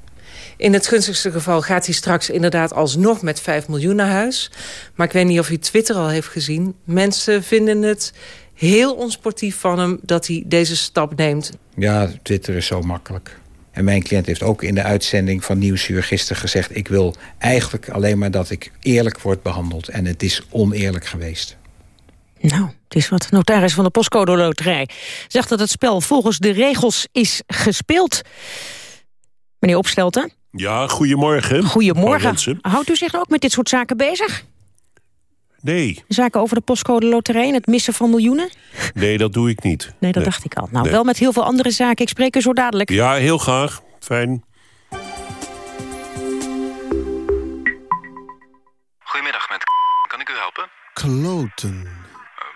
In het gunstigste geval gaat hij straks inderdaad alsnog met 5 miljoen naar huis. Maar ik weet niet of u Twitter al heeft gezien. Mensen vinden het heel onsportief van hem dat hij deze stap neemt. Ja, Twitter is zo makkelijk. En mijn cliënt heeft ook in de uitzending van Nieuwsuur gisteren gezegd... ik wil eigenlijk alleen maar dat ik eerlijk word behandeld. En het is oneerlijk geweest. Nou, het is wat notaris van de postcode loterij. Zegt dat het spel volgens de regels is gespeeld. Meneer Opstelten? Ja, goedemorgen. Goedemorgen. Houdt u zich ook met dit soort zaken bezig? Nee. Zaken over de postcode loterij en het missen van miljoenen? Nee, dat doe ik niet. Nee, dat dacht ik al. Nou, wel met heel veel andere zaken. Ik spreek u zo dadelijk. Ja, heel graag. Fijn. Goedemiddag, met kan ik u helpen? Kloten.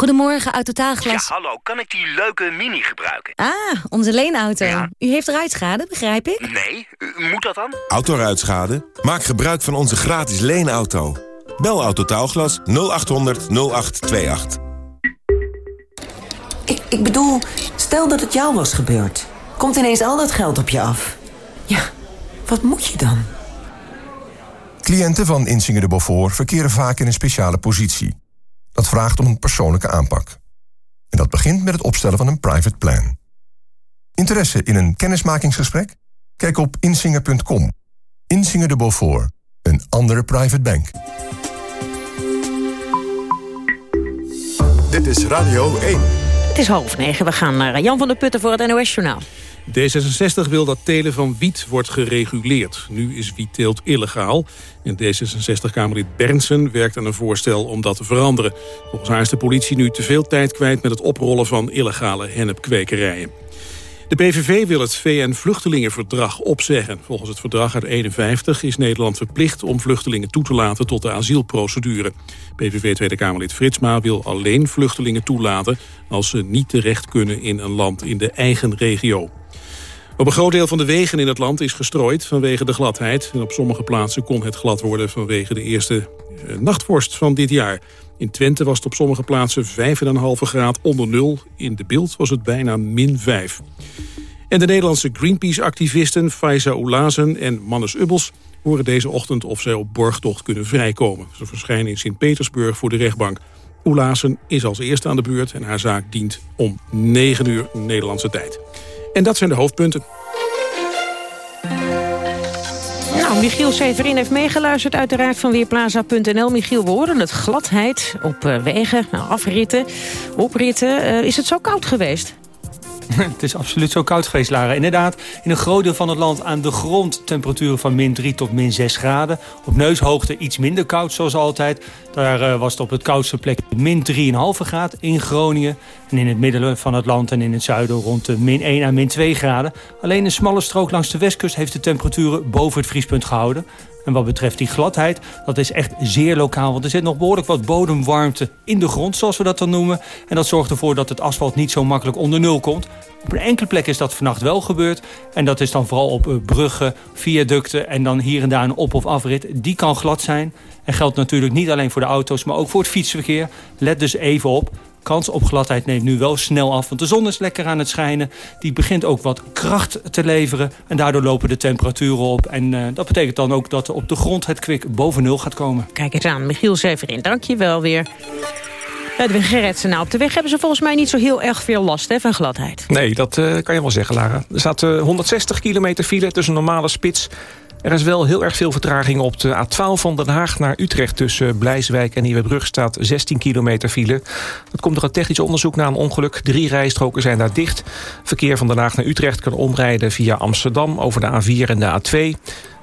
Goedemorgen, Autotaalglas. Ja, hallo, kan ik die leuke mini gebruiken? Ah, onze leenauto. U heeft ruitschade, begrijp ik? Nee, u- moet dat dan? Autoruitschade? Maak gebruik van onze gratis leenauto. Bel Autotaalglas 0800 0828. Ik, ik bedoel, stel dat het jou was gebeurd. Komt ineens al dat geld op je af. Ja, wat moet je dan? Cliënten van Insinger de Beaufort verkeren vaak in een speciale positie. Dat vraagt om een persoonlijke aanpak. En dat begint met het opstellen van een private plan. Interesse in een kennismakingsgesprek? Kijk op insinger.com. Insinger de Beaufort, een andere private bank. Dit is Radio 1. Het is half negen. We gaan naar Jan van der Putten voor het NOS-journaal. D66 wil dat telen van wiet wordt gereguleerd. Nu is wietteelt illegaal. En D66-Kamerlid Bernsen werkt aan een voorstel om dat te veranderen. Volgens haar is de politie nu te veel tijd kwijt... met het oprollen van illegale hennepkwekerijen. De PVV wil het VN-vluchtelingenverdrag opzeggen. Volgens het verdrag uit 51 is Nederland verplicht om vluchtelingen toe te laten tot de asielprocedure. PVV Tweede Kamerlid Fritsma wil alleen vluchtelingen toelaten als ze niet terecht kunnen in een land in de eigen regio. Op een groot deel van de wegen in het land is gestrooid vanwege de gladheid. En op sommige plaatsen kon het glad worden vanwege de eerste eh, nachtvorst van dit jaar. In Twente was het op sommige plaatsen 5,5 graad onder nul. In de beeld was het bijna min 5. En de Nederlandse Greenpeace-activisten Faiza Oulazen en Mannes Ubbels... horen deze ochtend of zij op borgtocht kunnen vrijkomen. Ze verschijnen in Sint-Petersburg voor de rechtbank. Oulazen is als eerste aan de beurt en haar zaak dient om 9 uur Nederlandse tijd. En dat zijn de hoofdpunten. Nou, Michiel Severin heeft meegeluisterd uiteraard van Weerplaza.nl. Michiel, we horen het gladheid op eh, wegen, nou, afritten, opritten. Eh, is het zo koud geweest? Het is absoluut zo koud geweest, Lara. Inderdaad, in een groot deel van het land aan de grond temperaturen van min 3 tot min 6 graden. Op neushoogte iets minder koud, zoals altijd. Daar eh, was het op het koudste plek min 3,5 graden in Groningen. En in het midden van het land en in het zuiden rond de min 1 à min 2 graden. Alleen een smalle strook langs de westkust heeft de temperaturen boven het vriespunt gehouden. En wat betreft die gladheid, dat is echt zeer lokaal. Want er zit nog behoorlijk wat bodemwarmte in de grond, zoals we dat dan noemen. En dat zorgt ervoor dat het asfalt niet zo makkelijk onder nul komt. Op een enkele plek is dat vannacht wel gebeurd. En dat is dan vooral op eh, bruggen, viaducten en dan hier en daar een op- of afrit. Die kan glad zijn. En geldt natuurlijk niet alleen voor de auto's, maar ook voor het fietsverkeer. Let dus even op. Kans op gladheid neemt nu wel snel af, want de zon is lekker aan het schijnen. Die begint ook wat kracht te leveren en daardoor lopen de temperaturen op. En eh, dat betekent dan ook dat op de grond het kwik boven nul gaat komen. Kijk eens aan, Michiel Severin, dank je wel weer. Edwin Gerritsen, nou, op de weg hebben ze volgens mij niet zo heel erg veel last hè, van gladheid. Nee, dat eh, kan je wel zeggen, Lara. Er staat eh, 160 kilometer file tussen normale spits. Er is wel heel erg veel vertraging op de A12 van Den Haag naar Utrecht... tussen Blijswijk en Nieuwebrug staat 16 kilometer file. Dat komt door een technisch onderzoek na een ongeluk. Drie rijstroken zijn daar dicht. Verkeer van Den Haag naar Utrecht kan omrijden via Amsterdam... over de A4 en de A2.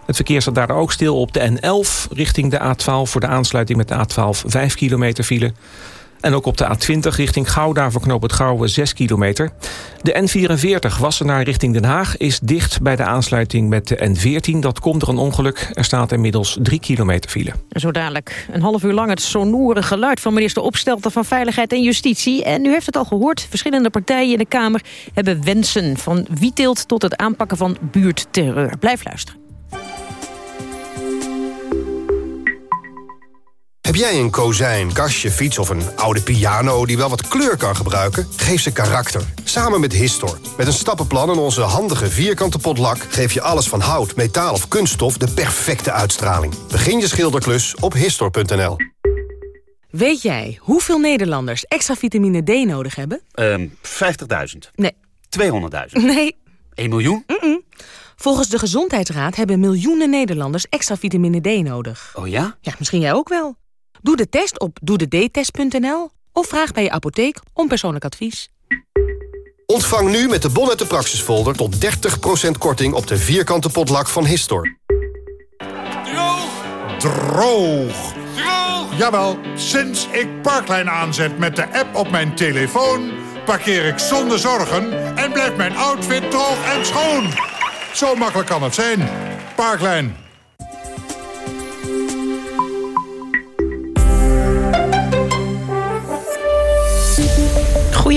Het verkeer staat daar ook stil op de N11 richting de A12... voor de aansluiting met de A12 5 kilometer file... En ook op de A20 richting Gouda voor knoop het Gouwe 6 kilometer. De N44 Wassenaar richting Den Haag is dicht bij de aansluiting met de N14. Dat komt door een ongeluk. Er staat inmiddels 3 kilometer file. Zo dadelijk een half uur lang het sonore geluid van minister Opstelten van Veiligheid en Justitie. En u heeft het al gehoord, verschillende partijen in de Kamer hebben wensen. Van wietteelt tot het aanpakken van buurtterreur. Blijf luisteren. Heb jij een kozijn, kastje, fiets of een oude piano die wel wat kleur kan gebruiken? Geef ze karakter. Samen met Histor. Met een stappenplan en onze handige vierkante potlak... geef je alles van hout, metaal of kunststof de perfecte uitstraling. Begin je schilderklus op Histor.nl. Weet jij hoeveel Nederlanders extra vitamine D nodig hebben? Ehm 50.000. Nee. 200.000. Nee. 1 miljoen? Mm-mm. Volgens de Gezondheidsraad hebben miljoenen Nederlanders extra vitamine D nodig. Oh ja? Ja, misschien jij ook wel. Doe de test op doedetest.nl of vraag bij je apotheek om persoonlijk advies. Ontvang nu met de bon uit de Praxisfolder tot 30% korting op de vierkante potlak van Histor. Droog. Jawel, sinds ik Parklijn aanzet met de app op mijn telefoon... parkeer ik zonder zorgen en blijft mijn outfit droog en schoon. Zo makkelijk kan het zijn. Parklijn.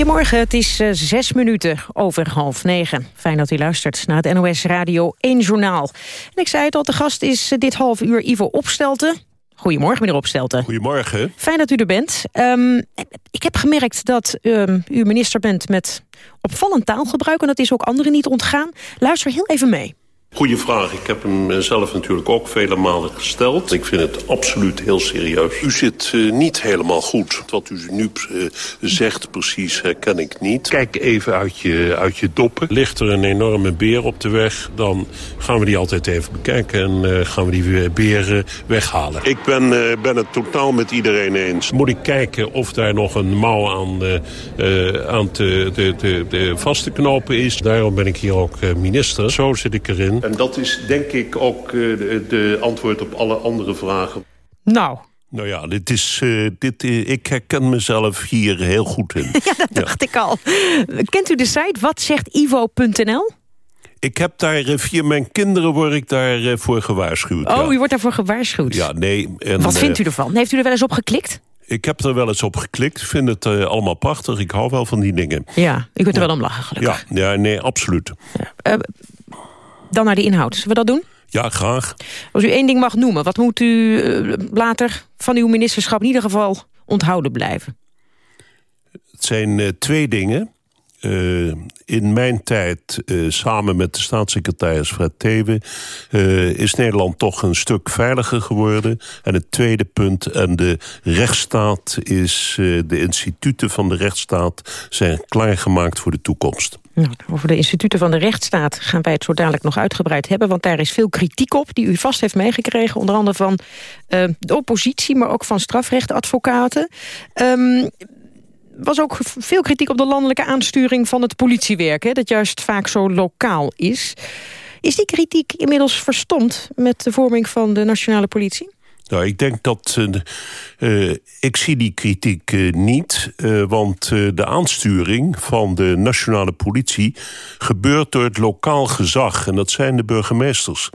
Goedemorgen, het is uh, zes minuten over half negen. Fijn dat u luistert naar het NOS Radio 1 Journaal. En ik zei het al, de gast is uh, dit half uur Ivo Opstelten. Goedemorgen, meneer Opstelten. Goedemorgen. Fijn dat u er bent. Um, ik heb gemerkt dat um, u minister bent met opvallend taalgebruik... en dat is ook anderen niet ontgaan. Luister heel even mee. Goeie vraag. Ik heb hem zelf natuurlijk ook vele malen gesteld. Ik vind het absoluut heel serieus. U zit uh, niet helemaal goed. Wat u nu uh, zegt precies herken ik niet. Kijk even uit je, uit je doppen. Ligt er een enorme beer op de weg... dan gaan we die altijd even bekijken... en uh, gaan we die beren weghalen. Ik ben, ben het totaal met iedereen eens. Moet ik kijken of daar nog een mouw aan, aan te, te, te, te vast te knopen is. Daarom ben ik hier ook minister. Zo zit ik erin. En dat is denk ik ook uh, de, de, antwoord op alle andere vragen. Nou. Nou ja, dit is, uh, dit, uh, ik herken mezelf hier heel goed in. ja, dat dacht ja. ik al. Kent u de site watzegtivo.nl? Ik heb daar, via mijn kinderen word ik daarvoor voor gewaarschuwd. Oh, ja. u wordt daarvoor gewaarschuwd? Ja, nee. En, Wat vindt u ervan? Heeft u er wel eens op geklikt? Ik heb er wel eens op geklikt. vind het uh, allemaal prachtig. Ik hou wel van die dingen. Ja, u kunt er wel om lachen, gelukkig. Ja, ja nee, absoluut. Ja. Dan naar de inhoud. Zullen we dat doen? Ja, graag. Als u één ding mag noemen, wat moet u uh, later van uw ministerschap in ieder geval onthouden blijven? Het zijn uh, twee dingen. Uh, in mijn tijd, samen met de staatssecretaris Fred Teven... is Nederland toch een stuk veiliger geworden. En het tweede punt, en de rechtsstaat is... de instituten van de rechtsstaat zijn klaargemaakt voor de toekomst. Nou, over de instituten van de rechtsstaat gaan wij het zo dadelijk nog uitgebreid hebben. Want daar is veel kritiek op die u vast heeft meegekregen. Onder andere van uh, de oppositie, maar ook van strafrechtadvocaten. Um, was ook veel kritiek op de landelijke aansturing van het politiewerk. Hè, dat juist vaak zo lokaal is. Is die kritiek inmiddels verstomd met de vorming van de nationale politie? Nou, ik denk dat... Uh, uh, ik zie die kritiek uh, niet. want de aansturing van de nationale politie... gebeurt door het lokaal gezag. En dat zijn de burgemeesters.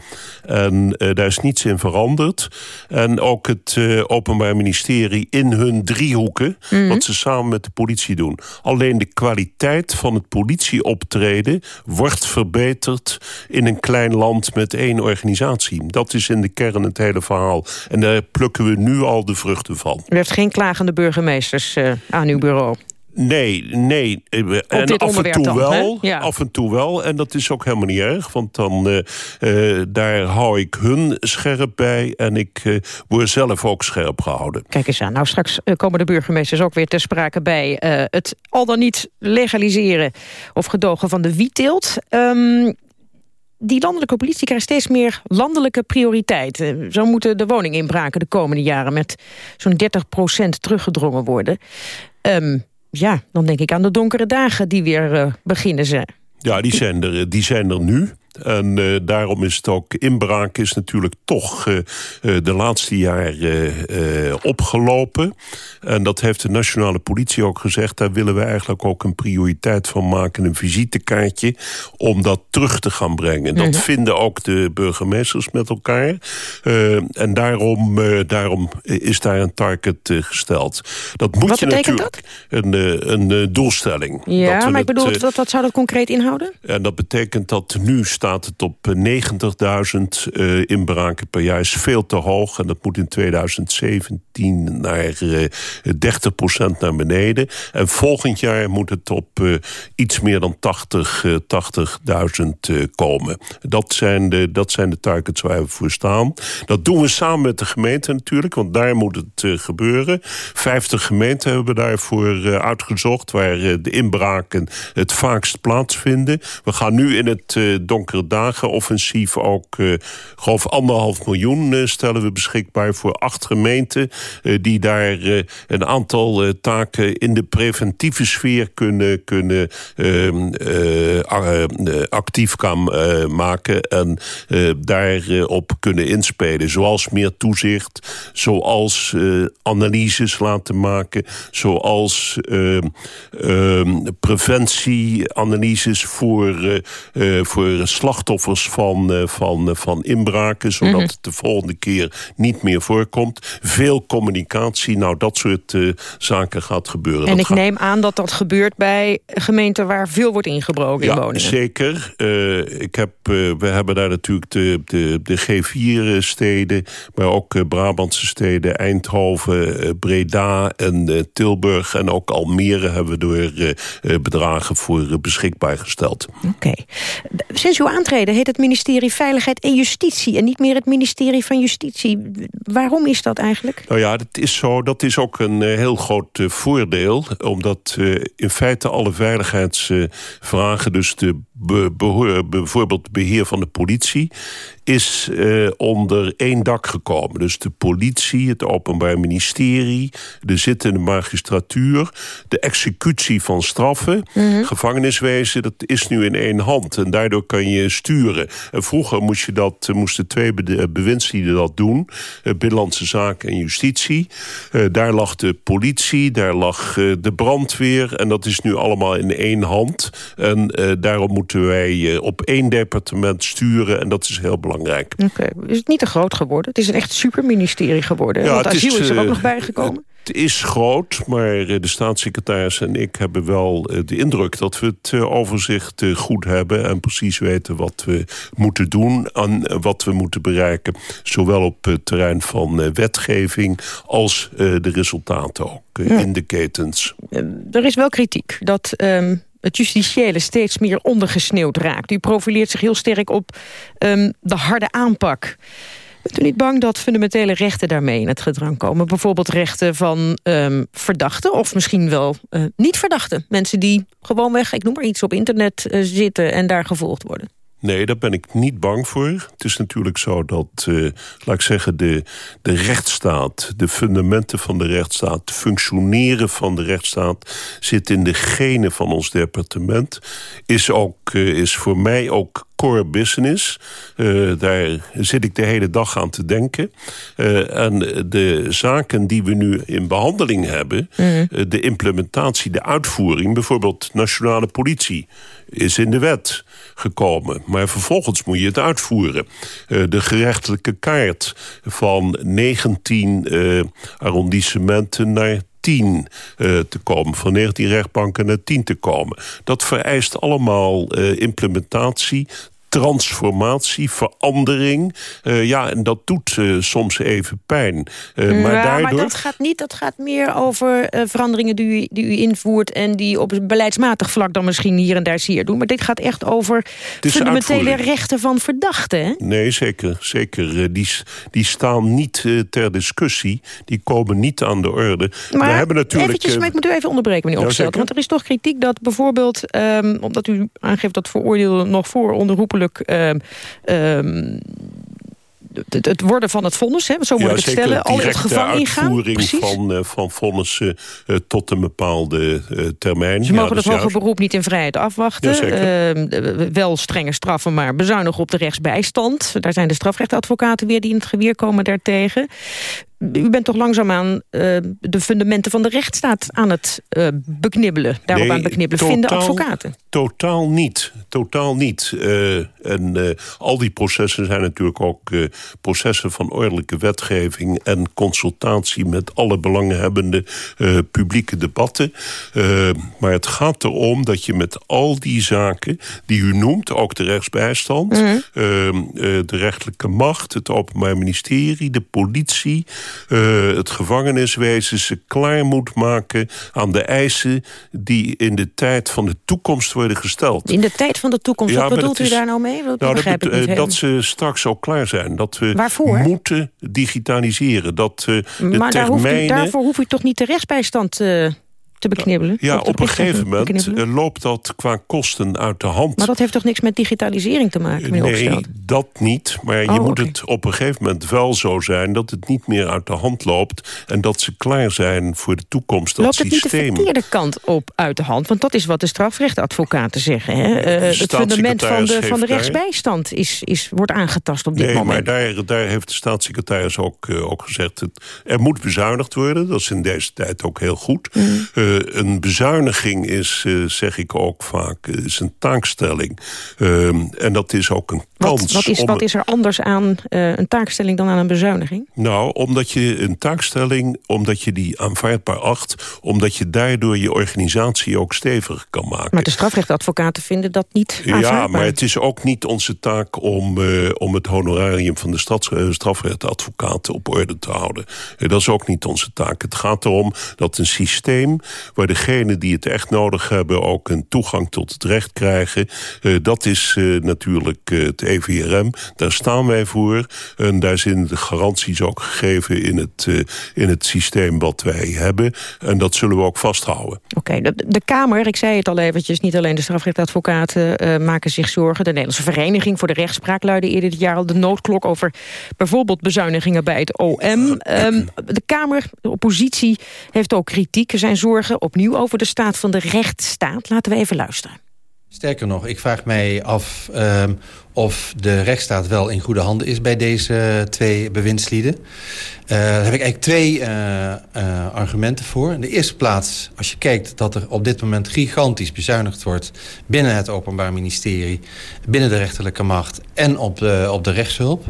En daar is niets in veranderd. En ook het Openbaar Ministerie in hun driehoeken... Mm -hmm. wat ze samen met de politie doen. Alleen de kwaliteit van het politieoptreden... wordt verbeterd in een klein land met één organisatie. Dat is in de kern het hele verhaal. En daar plukken we nu al de vruchten van. U heeft geen klagende burgemeesters uh, aan uw bureau? Nee, nee. Op en af en toe dan, wel. Ja. Af en toe wel. En dat is ook helemaal niet erg. Want dan uh, uh, daar hou ik hun scherp bij. En ik uh, word zelf ook scherp gehouden. Kijk eens aan. Nou, straks komen de burgemeesters ook weer ter sprake bij het al dan niet legaliseren of gedogen van de wietteelt. Um, die landelijke politie krijgt steeds meer landelijke prioriteit. Zo moeten de woninginbraken de komende jaren met zo'n 30% teruggedrongen worden. Um, ja, dan denk ik aan de donkere dagen die weer uh, beginnen zijn. Ja, die zijn er, die zijn er nu. En uh, daarom is het ook, inbraak is natuurlijk toch uh, uh, de laatste jaren opgelopen. En dat heeft de nationale politie ook gezegd. Daar willen we eigenlijk ook een prioriteit van maken. Een visitekaartje om dat terug te gaan brengen. Dat -hmm. vinden ook de burgemeesters met elkaar. en daarom, daarom is daar een target gesteld. Dat moet wat je betekent natuurlijk dat? Een, een doelstelling. Ja, dat maar ik het, bedoel, wat, wat zou dat concreet inhouden? En dat betekent dat nu staat staat het op 90.000 uh, inbraken per jaar. is veel te hoog en dat moet in 2017 naar uh, 30% naar beneden. En volgend jaar moet het op uh, iets meer dan 80, 80.000 komen. Dat zijn, de, dat zijn de targets waar we voor staan. Dat doen we samen met de gemeente natuurlijk, want daar moet het gebeuren. 50 gemeenten hebben we daarvoor uitgezocht... waar de inbraken het vaakst plaatsvinden. We gaan nu in het donker donkere offensief ook... Uh, anderhalf miljoen stellen we beschikbaar voor acht gemeenten... die daar een aantal taken in de preventieve sfeer kunnen, kunnen ehm, actief kan maken... en daarop kunnen inspelen. Zoals meer toezicht, zoals analyses laten maken... zoals ehm, ehm, preventieanalyses voor, uh, voor slachtoffers van, uh, van, van inbraken... zodat mm het de volgende keer niet meer voorkomt. Veel communicatie, nou dat soort uh, zaken gaat gebeuren. En dat ik neem aan dat dat gebeurt bij gemeenten... waar veel wordt ingebroken ja, in woningen. zeker. ik heb, we hebben daar natuurlijk de, de, de G4-steden... maar ook Brabantse steden, Eindhoven, Breda en Tilburg... en ook Almere hebben we door bedragen voor beschikbaar gesteld. Oké. Sinds aantreden heet het ministerie Veiligheid en Justitie... en niet meer het ministerie van Justitie. Waarom is dat eigenlijk? Nou ja, dat is zo. Dat is ook een heel groot voordeel. Omdat in feite alle veiligheidsvragen... dus de bijvoorbeeld beheer van de politie is uh, onder één dak gekomen. Dus de politie, het Openbaar Ministerie, de zittende magistratuur... de executie van straffen, mm -hmm. gevangeniswezen... dat is nu in één hand en daardoor kan je sturen. En vroeger moest je dat, moesten twee bewindslieden dat doen. Binnenlandse Zaken en Justitie. Daar lag de politie, daar lag de brandweer... en dat is nu allemaal in één hand. En daarom moeten wij op één departement sturen... en dat is heel belangrijk. Oké, Is het niet te groot geworden? Het is een echt superministerie geworden. Ja, Want asiel is, is, er ook nog bijgekomen. Het is groot, maar de staatssecretaris en ik hebben wel de indruk... dat we het overzicht goed hebben en precies weten wat we moeten doen... en wat we moeten bereiken, zowel op het terrein van wetgeving... als de resultaten ook ja. in de ketens. Er is wel kritiek dat... Um het justitiële steeds meer ondergesneeuwd raakt. U profileert zich heel sterk op um, de harde aanpak. Bent u niet bang dat fundamentele rechten daarmee in het gedrang komen? Bijvoorbeeld rechten van um, verdachten of misschien wel uh, niet-verdachten. Mensen die gewoonweg, ik noem maar iets, op internet uh, zitten en daar gevolgd worden. Nee, daar ben ik niet bang voor. Het is natuurlijk zo dat, uh, laat ik zeggen, de, de rechtsstaat... de fundamenten van de rechtsstaat, het functioneren van de rechtsstaat... zit in de genen van ons departement. Is, ook, uh, is voor mij ook core business. Uh, daar zit ik de hele dag aan te denken. Uh, en de zaken die we nu in behandeling hebben... Mm. Uh, de implementatie, de uitvoering... bijvoorbeeld nationale politie is in de wet gekomen. Maar vervolgens moet je het uitvoeren. de gerechtelijke kaart van 19 arrondissementen naar 10 uh, te komen. Van 19 rechtbanken naar 10 te komen. Dat vereist allemaal implementatie transformatie, verandering. Uh, ja, en dat doet uh, soms even pijn. Uh, ja, maar, daardoor... maar dat gaat niet. Dat gaat meer over veranderingen die u, die u invoert... en die op beleidsmatig vlak dan misschien hier en daar zeer doen. Maar dit gaat echt over fundamentele rechten van verdachten. Hè? Nee, zeker. zeker. Die, die staan niet ter discussie. Die komen niet aan de orde. Maar We hebben natuurlijk... eventjes, maar ik moet u even onderbreken, meneer Opstelten. Want er is toch kritiek dat bijvoorbeeld... Um, omdat u aangeeft dat veroordeel nog voor onderroepelijk Uh, um, het, het, worden van het vonnis, hè, zo moet ja, ik het stellen, al het gevangen ingaan. uitvoering van, uh, van vonnissen uh, tot een bepaalde uh, termijn. Ze mogen ja, het hoger beroep niet in vrijheid afwachten. Ehm, wel strenge straffen, maar bezuinigen op de rechtsbijstand. Daar zijn de strafrechtadvocaten weer die in het geweer komen daartegen u bent toch langzaamaan uh, de fundamenten van de rechtsstaat aan het uh, beknibbelen. Daarop nee, aan het beknibbelen, totaal, vinden advocaten. Totaal niet. Totaal niet. Uh, en al die processen zijn natuurlijk ook processen van ordelijke wetgeving... en consultatie met alle belanghebbende publieke debatten. maar het gaat erom dat je met al die zaken die u noemt... ook de rechtsbijstand, mm -hmm. de rechterlijke macht... het openbaar ministerie, de politie... Uh, het gevangeniswezen ze klaar moet maken aan de eisen die in de tijd van de toekomst worden gesteld. In de tijd van de toekomst, ja, wat bedoelt u daar nou mee? Dat, nou, begrijp dat, niet dat ze straks ook klaar zijn. Dat we Waarvoor? moeten digitaliseren. Dat uh, de maar termijnen... daar hoeft u, daarvoor hoef u toch niet de rechtsbijstand te te beknibbelen? Ja, op een gegeven moment eh, loopt dat qua kosten uit de hand. Maar dat heeft toch niks met digitalisering te maken, meneer Nee, Opstelt? dat niet. Maar je Oh, moet het op een gegeven moment wel zo zijn... dat het niet meer uit de hand loopt... en dat ze klaar zijn voor de toekomst, dat Loopt het niet de systeem. verkeerde kant op uit de hand? Want dat is wat de strafrechtadvocaten zeggen. Hè? Eh, het fundament van de, van de rechtsbijstand is, is, wordt aangetast op dit Nee, moment. maar daar, daar heeft de staatssecretaris ook, eh, ook gezegd... Het, er moet bezuinigd worden, dat is in deze tijd ook heel goed. Mm. Eh, een bezuiniging is, eh, zeg ik ook vaak, eh, is een taakstelling. Ehm, en dat is ook een. Wat, wat, is, wat is er anders aan eh, een taakstelling dan aan een bezuiniging? Nou, omdat je een taakstelling, omdat je die aanvaardbaar acht... omdat je daardoor je organisatie ook steviger kan maken. Maar de strafrechtadvocaten vinden dat niet Ja, aanvaardbaar. maar het is ook niet onze taak om, eh, om het honorarium van de stads- eh, strafrechtadvocaten op orde te houden. Dat is ook niet onze taak. Het gaat erom dat een systeem waar degenen die het echt nodig hebben ook een toegang tot het recht krijgen. dat is natuurlijk het EVRM. Daar staan wij voor. En daar zijn de garanties ook gegeven in het, eh, in het systeem wat wij hebben. En dat zullen we ook vasthouden. Oké, de, de Kamer, ik zei het al eventjes... niet alleen de strafrechtadvocaten eh, maken zich zorgen... de Nederlandse Vereniging voor de Rechtspraak luidde eerder dit jaar al de noodklok... over bijvoorbeeld bezuinigingen bij het OM. Ehm, de Kamer, de oppositie, heeft ook kritiek. Er zijn zorgen opnieuw over de staat van de rechtsstaat. Laten we even luisteren. Sterker nog, ik vraag mij af ehm, of de rechtsstaat wel in goede handen is bij deze twee bewindslieden. Eh, daar heb ik eigenlijk twee eh, eh, argumenten voor. In de eerste plaats, als je kijkt dat er op dit moment gigantisch bezuinigd wordt binnen het Openbaar Ministerie, binnen de rechterlijke macht en op de, op de rechtshulp.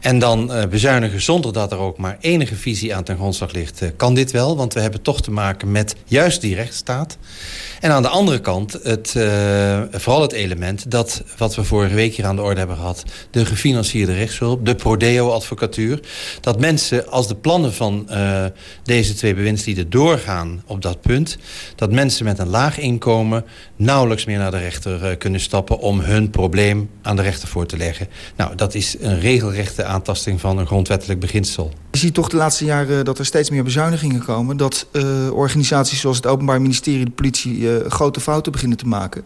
En dan bezuinigen zonder dat er ook maar enige visie aan ten grondslag ligt, kan dit wel. Want we hebben toch te maken met juist die rechtsstaat. En aan de andere kant het, vooral het element dat wat we vorige week hier aan de hebben gehad... de gefinancierde rechtshulp, de prodeo-advocatuur... dat mensen, als de plannen van eh, deze twee bewindslieden doorgaan op dat punt... dat mensen met een laag inkomen nauwelijks meer naar de rechter eh, kunnen stappen... om hun probleem aan de rechter voor te leggen. Nou, dat is een regelrechte aantasting van een grondwettelijk beginsel. Je ziet toch de laatste jaren dat er steeds meer bezuinigingen komen. Dat eh, organisaties zoals het Openbaar Ministerie, de politie... eh, grote fouten beginnen te maken.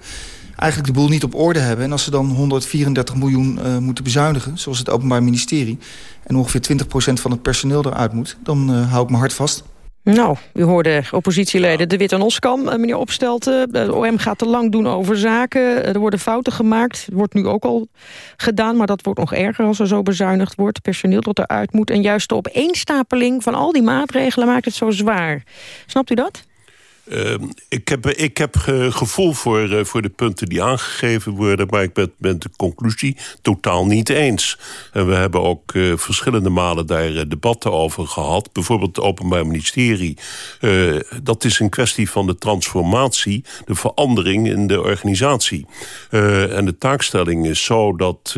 Eigenlijk de boel niet op orde hebben. En als ze dan 134 miljoen eh, moeten bezuinigen, zoals het Openbaar Ministerie... en ongeveer 20% van het personeel eruit moet... dan eh, hou ik mijn hart vast. Nou, u hoorde oppositieleden De Wit en Oskam. Eh, meneer Opstelten, de OM gaat te lang doen over zaken. Er worden fouten gemaakt. wordt nu ook al gedaan, maar dat wordt nog erger als er zo bezuinigd wordt. Personeel dat eruit moet. En juist de opeenstapeling van al die maatregelen maakt het zo zwaar. Snapt u dat? Ehm, ik heb, ik heb ge- gevoel voor, eh, voor de punten die aangegeven worden... maar ik ben met de conclusie totaal niet eens. En we hebben ook eh, verschillende malen daar eh, debatten over gehad. Bijvoorbeeld het Openbaar Ministerie. Dat is een kwestie van de transformatie... de verandering in de organisatie. En de taakstelling is zo dat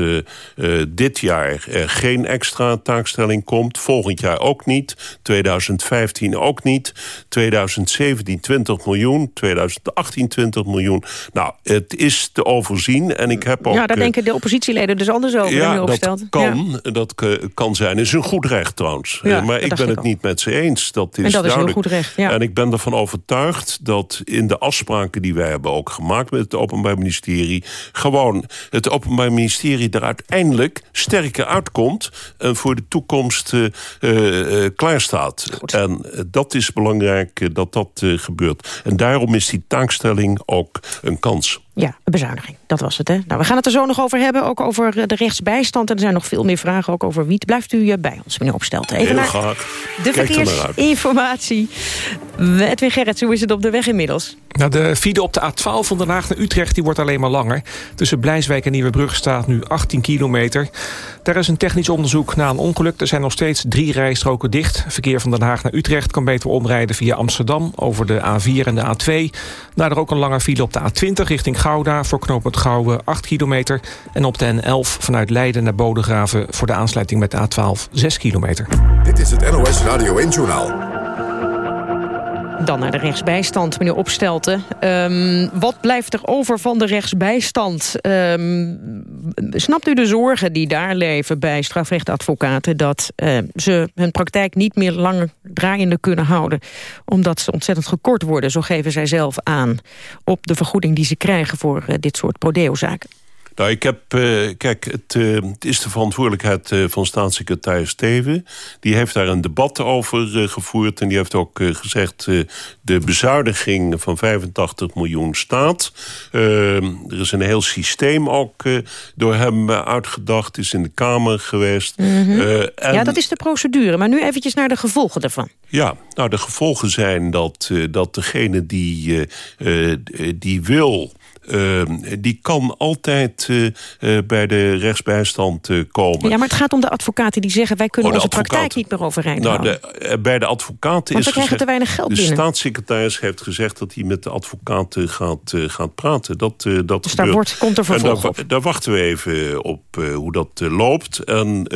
dit jaar er geen extra taakstelling komt. Volgend jaar ook niet. 2015 ook niet. 2017 20 miljoen. 2018 20 miljoen. Nou, het is te overzien. En ik heb ook... ja, daar eh, denken de oppositieleden dus anders over. ja, dat kan, dat kan zijn. is een goed recht trouwens. Ja, Eh, maar ik ben het niet met ze eens. Dat is En dat is heel goed recht, ja. En ik ben ervan overtuigd dat in de afspraken die wij hebben ook gemaakt met het Openbaar Ministerie, gewoon het Openbaar Ministerie er uiteindelijk sterker uitkomt en voor de toekomst eh, eh, eh, klaar staat. En dat is belangrijk dat dat gebeurt. En daarom is die taakstelling ook een kans. Ja, een bezuiniging. Dat was het, hè? Nou, we gaan het er zo nog over hebben. Ook over eh, de rechtsbijstand. En er zijn nog veel meer vragen, ook over wiet. Blijft u eh, bij ons, meneer Opstelten. Even Heel naar graag. de er verkeersinformatie. Edwin Gerrits, hoe is het op de weg inmiddels? Nou, de file op de A12 van Den Haag naar Utrecht die wordt alleen maar langer. Tussen Blijswijk en Nieuwebrug staat nu 18 kilometer. Daar is een technisch onderzoek na een ongeluk. Er zijn nog steeds drie rijstroken dicht. Verkeer van Den Haag naar Utrecht kan beter omrijden via Amsterdam... over de A4 en de A2. Daardoor ook een lange file op de A20 richting Gouda... voor knooppunt Gouwen 8 kilometer. En op de N11 vanuit Leiden naar Bodegraven... voor de aansluiting met de A12 6 kilometer. Dit is het NOS Radio 1-journaal. Dan naar de rechtsbijstand, meneer Opstelten. Um, wat blijft er over van de rechtsbijstand? Um, snapt u de zorgen die daar leven bij strafrechtadvocaten... dat uh, ze hun praktijk niet meer langer draaiende kunnen houden... omdat ze ontzettend gekort worden, zo geven zij zelf aan... op de vergoeding die ze krijgen voor uh, dit soort prodeozaken? Nou, ik heb, uh, kijk, het, uh, het, is de verantwoordelijkheid uh, van staatssecretaris Teven. Die heeft daar een debat over gevoerd. En die heeft ook gezegd, de bezuiniging van 85 miljoen staat. er is een heel systeem ook door hem uitgedacht. Is in de Kamer geweest. Mm -hmm. en... Ja, dat is de procedure. Maar nu eventjes naar de gevolgen daarvan. Ja, nou, de gevolgen zijn dat, dat degene die, die wil... Uh, die kan altijd uh, uh, bij de rechtsbijstand komen. Ja, maar het gaat om de advocaten die zeggen... wij kunnen oh, onze praktijk niet meer overeind nou, de, bij de advocaten Want is we krijgen te weinig geld de binnen. Staatssecretaris heeft gezegd dat hij met de advocaten gaat, gaat praten. Dat, dat dus daar wordt, komt er vervolg daar, daar, wachten we even op hoe dat loopt. En,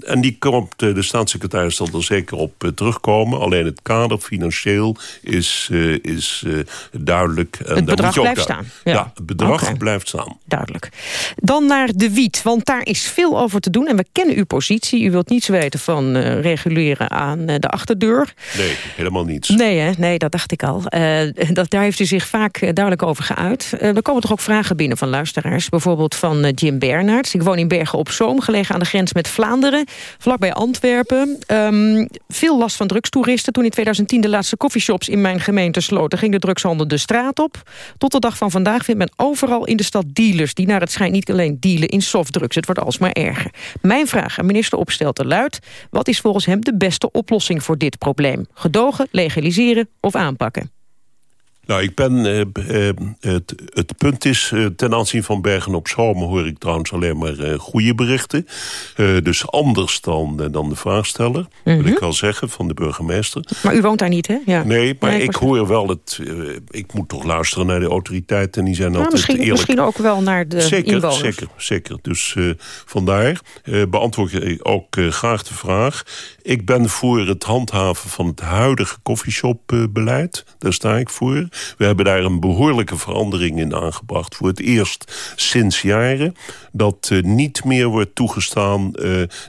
en die komt de staatssecretaris zal er zeker op terugkomen. Alleen het kader financieel is, is duidelijk. En het daar bedrag moet je ook blijft staan. Ja, ja het bedrag okay. blijft staan. Duidelijk. Dan naar de wiet, want daar is veel over te doen. En we kennen uw positie. U wilt niets weten van uh, reguleren aan uh, de achterdeur. Nee, helemaal niets. Nee, hè? nee dat dacht ik al. Uh, dat, daar heeft u zich vaak duidelijk over geuit. er komen toch ook vragen binnen van luisteraars. Bijvoorbeeld van Jim Bernards. Ik woon in Bergen op Zoom, gelegen aan de grens met Vlaanderen. Vlakbij Antwerpen. Um, veel last van drugstoeristen. Toen in 2010 de laatste coffeeshops in mijn gemeente sloten... ging de drugshandel de straat op. Tot de dag van vandaag vindt men overal in de stad dealers... die naar het schijnt niet alleen dealen in softdrugs. Het wordt alsmaar erger. Mijn vraag aan minister Opstelten luidt... wat is volgens hem de beste oplossing voor dit probleem? Gedogen, legaliseren of aanpakken? Nou, ik ben, uh, uh, het, het, punt is, uh, ten aanzien van Bergen op Zoom... hoor ik trouwens alleen maar goede berichten. dus anders dan, dan de vraagsteller, -hmm. wil ik wel zeggen, van de burgemeester. Maar u woont daar niet, hè? Ja. Nee, maar nee, ik, ik hoor wel het... ik moet toch luisteren naar de autoriteiten, en die zijn nou, altijd misschien, eerlijk. Misschien ook wel naar de zeker, inwoners. Zeker, zeker. Dus vandaar beantwoord ik ook graag de vraag. Ik ben voor het handhaven van het huidige coffeeshop-beleid. Daar sta ik voor. We hebben daar een behoorlijke verandering in aangebracht. Voor het eerst sinds jaren. Dat uh, niet meer wordt toegestaan uh,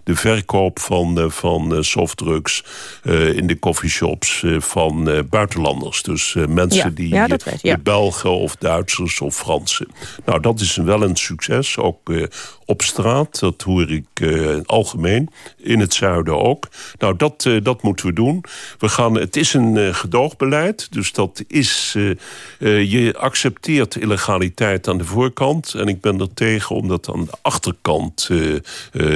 de verkoop van, uh, van softdrugs... in de coffeeshops van buitenlanders. Dus mensen ja, die ja, dat weet, ja. Belgen of Duitsers of Fransen. Nou, dat is wel een succes. Ook op straat, dat hoor ik algemeen. In het zuiden ook. Nou, dat, dat moeten we doen. We gaan, het is een gedoogbeleid, dus dat is... Uh, je accepteert illegaliteit aan de voorkant. En ik ben er tegen om dat aan de achterkant uh, uh,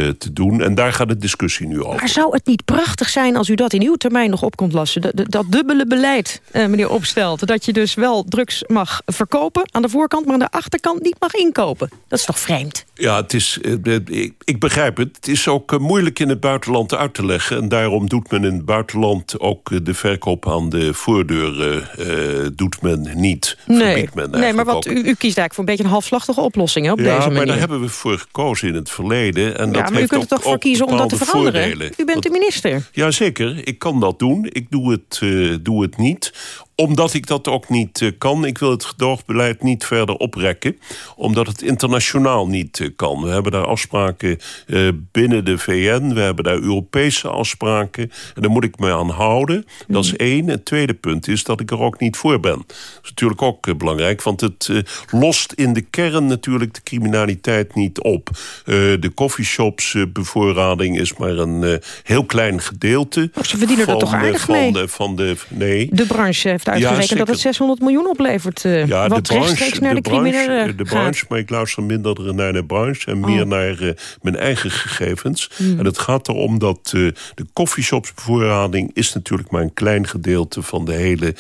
te doen. En daar gaat de discussie nu over. Maar zou het niet prachtig zijn als u dat in uw termijn nog op komt lassen? Dat, dat dubbele beleid, meneer Opstelt. Dat je dus wel drugs mag verkopen aan de voorkant... maar aan de achterkant niet mag inkopen. Dat is toch vreemd? Ja, het is, ik, ik begrijp het. Het is ook moeilijk in het buitenland uit te leggen. En daarom doet men in het buitenland ook de verkoop aan de voordeur... doet men niet. Nee, men nee maar wat, u, u, kiest eigenlijk voor een beetje een halfslachtige oplossing hè, op ja, deze manier. maar daar hebben we voor gekozen in het verleden. En ja, dat maar heeft u kunt er toch voor kiezen om dat te veranderen? Voordelen. U bent de minister. Jazeker, ik kan dat doen. Ik doe het, uh, doe het niet omdat ik dat ook niet uh, kan. Ik wil het gedoogbeleid niet verder oprekken. Omdat het internationaal niet uh, kan. We hebben daar afspraken uh, binnen de VN. We hebben daar Europese afspraken. En daar moet ik me aan houden. Dat is één. Het tweede punt is dat ik er ook niet voor ben. Dat is natuurlijk ook belangrijk. Want het lost in de kern natuurlijk de criminaliteit niet op. de coffeeshops bevoorrading is maar een heel klein gedeelte. Oh, ze verdienen van, er toch aardig van mee? De, van de, nee. De branche heeft uitgerekend ja, dat het 600 miljoen oplevert. Uh, ja, wat de rechtstreeks naar de, de criminelen De branche, maar ik luister minder naar de branche... en meer Oh. naar uh, mijn eigen gegevens. Hmm. En het gaat erom dat uh, de coffeeshopsbevoorrading... is natuurlijk maar een klein gedeelte van de hele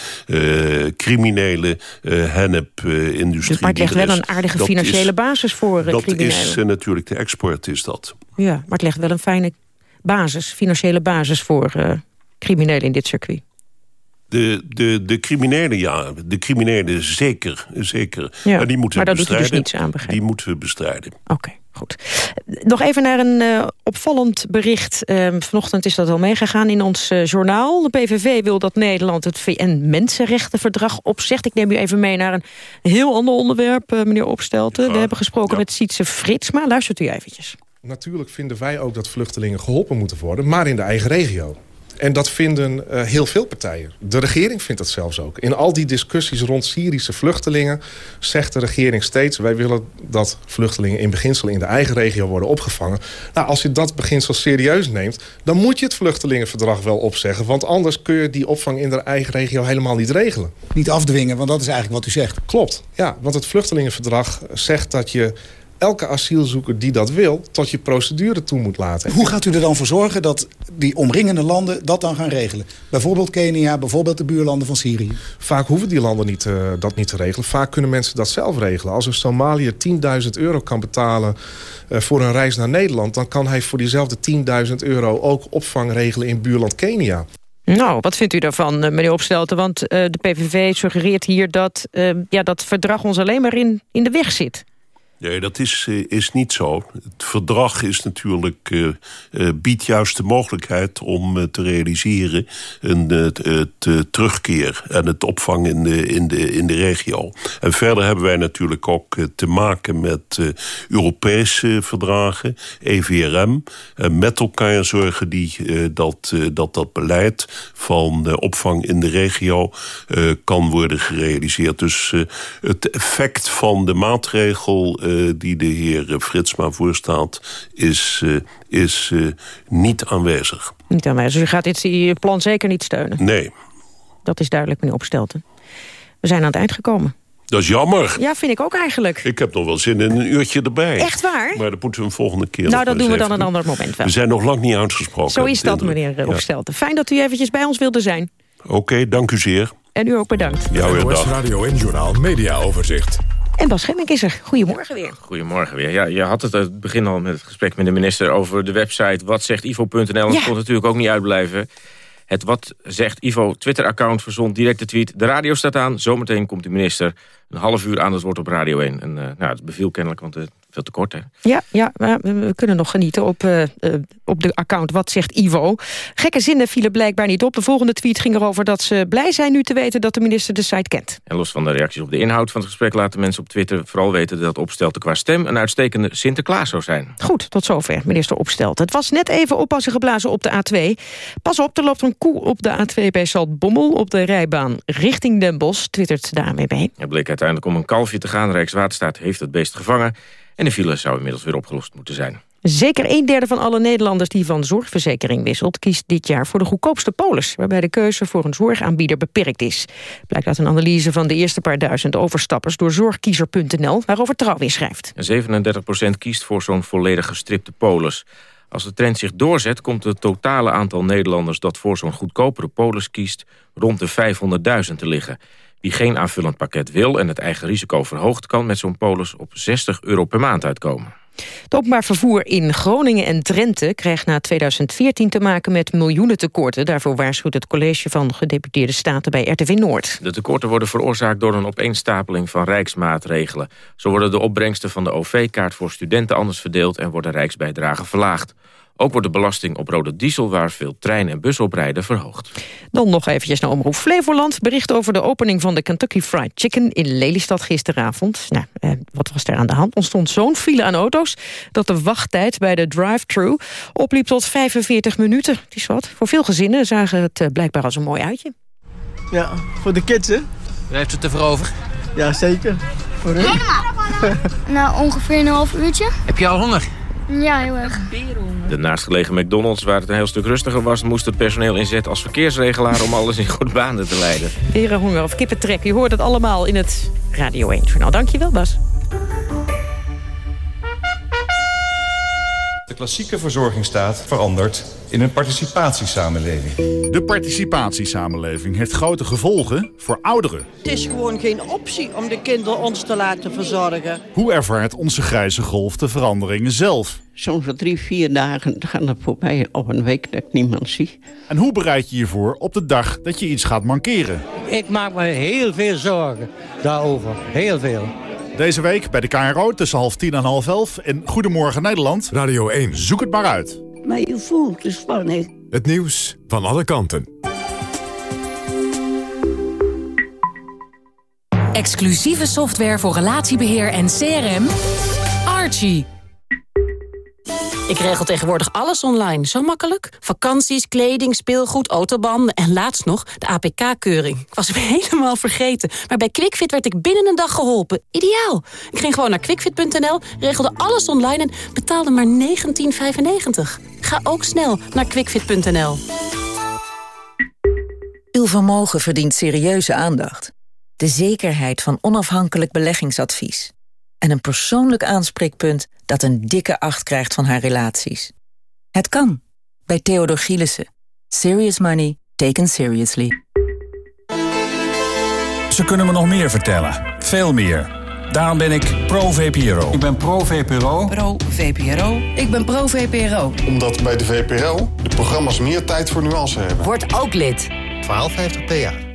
criminele hennep-industrie. Dus maar het legt wel een aardige dat financiële is, basis voor Dat criminelen. is natuurlijk de export, is dat. Ja, maar het legt wel een fijne basis, financiële basis voor criminelen in dit circuit. De, de, de criminelen, ja. De criminelen zeker. zeker. Ja, maar die moeten maar we daar doet u dus bestrijden. niets aan. Die moeten we bestrijden. Oké, goed. Nog even naar een eh, opvallend bericht. Ehm, vanochtend is dat al meegegaan in ons eh, journaal. De PVV wil dat Nederland het VN-Mensenrechtenverdrag opzegt. Ik neem u even mee naar een heel ander onderwerp, eh, meneer Opstelten. We hebben gesproken met Sietse Fritsma. Luistert u eventjes. Natuurlijk vinden wij ook dat vluchtelingen geholpen moeten worden, maar in de eigen regio. En dat vinden eh, heel veel partijen. De regering vindt dat zelfs ook. In al die discussies rond Syrische vluchtelingen zegt de regering steeds... wij willen dat vluchtelingen in beginsel in de eigen regio worden opgevangen. Nou, als je dat beginsel serieus neemt... dan moet je het vluchtelingenverdrag wel opzeggen. Want anders kun je die opvang in de eigen regio helemaal niet regelen. Niet afdwingen, want dat is eigenlijk wat u zegt. Klopt, ja. Want het vluchtelingenverdrag zegt dat je elke asielzoeker die dat wil... tot je procedure toe moet laten. Hoe gaat u er dan voor zorgen dat die omringende landen dat dan gaan regelen? Bijvoorbeeld Kenia, bijvoorbeeld de buurlanden van Syrië. Vaak hoeven die landen niet, eh, dat niet te regelen. Vaak kunnen mensen dat zelf regelen. Als een Somaliër 10.000 euro kan betalen eh, voor een reis naar Nederland... dan kan hij voor diezelfde 10.000 euro ook opvang regelen in buurland Kenia. Nou, wat vindt u daarvan, eh, meneer Opstelten? Want eh, de PVV suggereert hier dat ja, dat verdrag ons alleen maar in, in de weg zit. Nee, dat is, eh, is niet zo. Het verdrag is natuurlijk, eh, eh, biedt juist de mogelijkheid om te realiseren een het, terugkeer en het opvang in de, in, de, in de regio. En verder hebben wij natuurlijk ook te maken met Europese verdragen, EVRM. En met elkaar zorgen die dat, dat dat beleid van opvang in de regio kan worden gerealiseerd. Dus het effect van de maatregel eh, die de heer eh, Fritsma voorstaat... is, eh, is eh, niet aanwezig. Niet aan mij. Dus u gaat dit die plan zeker niet steunen. Nee, Dat is duidelijk, meneer Opstelten. We zijn aan het eind gekomen. dat is jammer. Ja, vind ik ook eigenlijk. Ik heb nog wel zin in een uurtje erbij. Echt waar? Maar dat moeten we een volgende keer Nou, dat doen we dan een ander moment wel. We zijn nog lang niet uitgesproken. Zo is dat, meneer Ja. Opstelten. Fijn dat u eventjes bij ons wilde zijn. Oké, dank u zeer. En u ook bedankt. Ja, weer dag. Radio en Journaal Media Overzicht. En Bas Schemmink is er. Goedemorgen weer. Goedemorgen weer. Ja, je had het het begin al met het gesprek met de minister over de website watzegtivo.nl. Dat Ja. kon natuurlijk ook niet uitblijven. Het Wat Zegt Ivo Twitter-account verzond direct de tweet. De radio staat aan. Zometeen komt de minister een half uur aan het woord op Radio 1. En eh, nou, het beviel kennelijk, want het veel te kort, hè? Ja, ja maar we kunnen nog genieten op, eh, eh, op de account Wat zegt Ivo. Gekke zinnen vielen blijkbaar niet op. De volgende tweet ging erover dat ze blij zijn nu te weten... dat de minister de site kent. En los van de reacties op de inhoud van het gesprek... laten mensen op Twitter vooral weten dat Opstelten qua stem... een uitstekende Sinterklaas zou zijn. Goed, tot zover, minister Opstelt. Het was net even oppassen geblazen op de A2. Pas op, er loopt een koe op de A2 bij Zaltbommel... op de rijbaan richting Den Bosch, twittert de ANWB. Het bleek uiteindelijk om een kalfje te gaan. Rijkswaterstaat heeft het beest gevangen. En de file zou inmiddels weer opgelost moeten zijn. Zeker een derde van alle Nederlanders die van zorgverzekering wisselt... kiest dit jaar voor de goedkoopste polis... waarbij de keuze voor een zorgaanbieder beperkt is. Blijkt uit een analyse van de eerste paar duizend overstappers... door zorgkiezer.nl, waarover Trouw weer schrijft. En 37% kiest voor zo'n volledig gestripte polis. Als de trend zich doorzet, komt het totale aantal Nederlanders... dat voor zo'n goedkopere polis kiest, rond de 500.000 te liggen. Wie geen aanvullend pakket wil en het eigen risico verhoogt... kan met zo'n polis op 60 euro per maand uitkomen. Het openbaar vervoer in Groningen en Drenthe krijgt na 2014 te maken met miljoenen tekorten. Daarvoor waarschuwt het college van gedeputeerde staten bij RTV Noord. De tekorten worden veroorzaakt door een opeenstapeling van rijksmaatregelen. Zo worden de opbrengsten van de OV-kaart voor studenten anders verdeeld... en worden rijksbijdragen verlaagd. Ook wordt de belasting op rode diesel, waar veel trein- en bus op rijden, verhoogd. Dan nog eventjes naar Omroep Flevoland. Bericht over de opening van de Kentucky Fried Chicken in Lelystad gisteravond. Nou, eh, wat was er aan de hand? Ontstond zo'n file aan auto's dat de wachttijd bij de drive-thru opliep tot 45 minuten. Het is wat. Voor veel gezinnen zagen het eh, blijkbaar als een mooi uitje. Ja, voor de kids, hè? U heeft het ervoor over? Ja, zeker. Voor hun. Nou, ongeveer een half uurtje. Heb je al honger? Ja, heel erg. De naastgelegen McDonald's, waar het een heel stuk rustiger was... moest het personeel inzetten als verkeersregelaar... om alles in goede banen te leiden. Herenhonger of kippentrek, je hoort het allemaal in het Radio 1 journaal. Dankjewel, Bas. De klassieke verzorgingsstaat verandert in een participatiesamenleving. De participatiesamenleving heeft grote gevolgen voor ouderen. Het is gewoon geen optie om de kinderen ons te laten verzorgen. Hoe ervaart onze grijze golf de veranderingen zelf? Soms voor drie, vier dagen gaan er voorbij op een week dat ik niemand zie. En hoe bereid je je voor op de dag dat je iets gaat mankeren? Ik maak me heel veel zorgen daarover. Heel veel. Deze week bij de KRO tussen half tien en half elf in Goedemorgen Nederland. Radio 1. Zoek het maar uit. Maar je voelt de spanning. Het nieuws van alle kanten. Exclusieve software voor relatiebeheer en CRM. Archie. Ik regel tegenwoordig alles online. Zo makkelijk. Vakanties, kleding, speelgoed, autobanden en laatst nog de APK-keuring. Ik was hem helemaal vergeten. Maar bij QuickFit werd ik binnen een dag geholpen. Ideaal. Ik ging gewoon naar quickfit.nl, regelde alles online en betaalde maar 19,95. Ga ook snel naar quickfit.nl. Uw vermogen verdient serieuze aandacht. De zekerheid van onafhankelijk beleggingsadvies. En een persoonlijk aanspreekpunt dat een dikke acht krijgt van haar relaties. Het kan. Bij Theodor Gielissen. Serious money taken seriously. Ze kunnen me nog meer vertellen. Veel meer. Daarom ben ik pro-VPRO. Ik ben pro-VPRO. Pro-VPRO. Ik ben pro-VPRO. Omdat bij de VPRO de programma's meer tijd voor nuance hebben. Word ook lid. 1250 PA.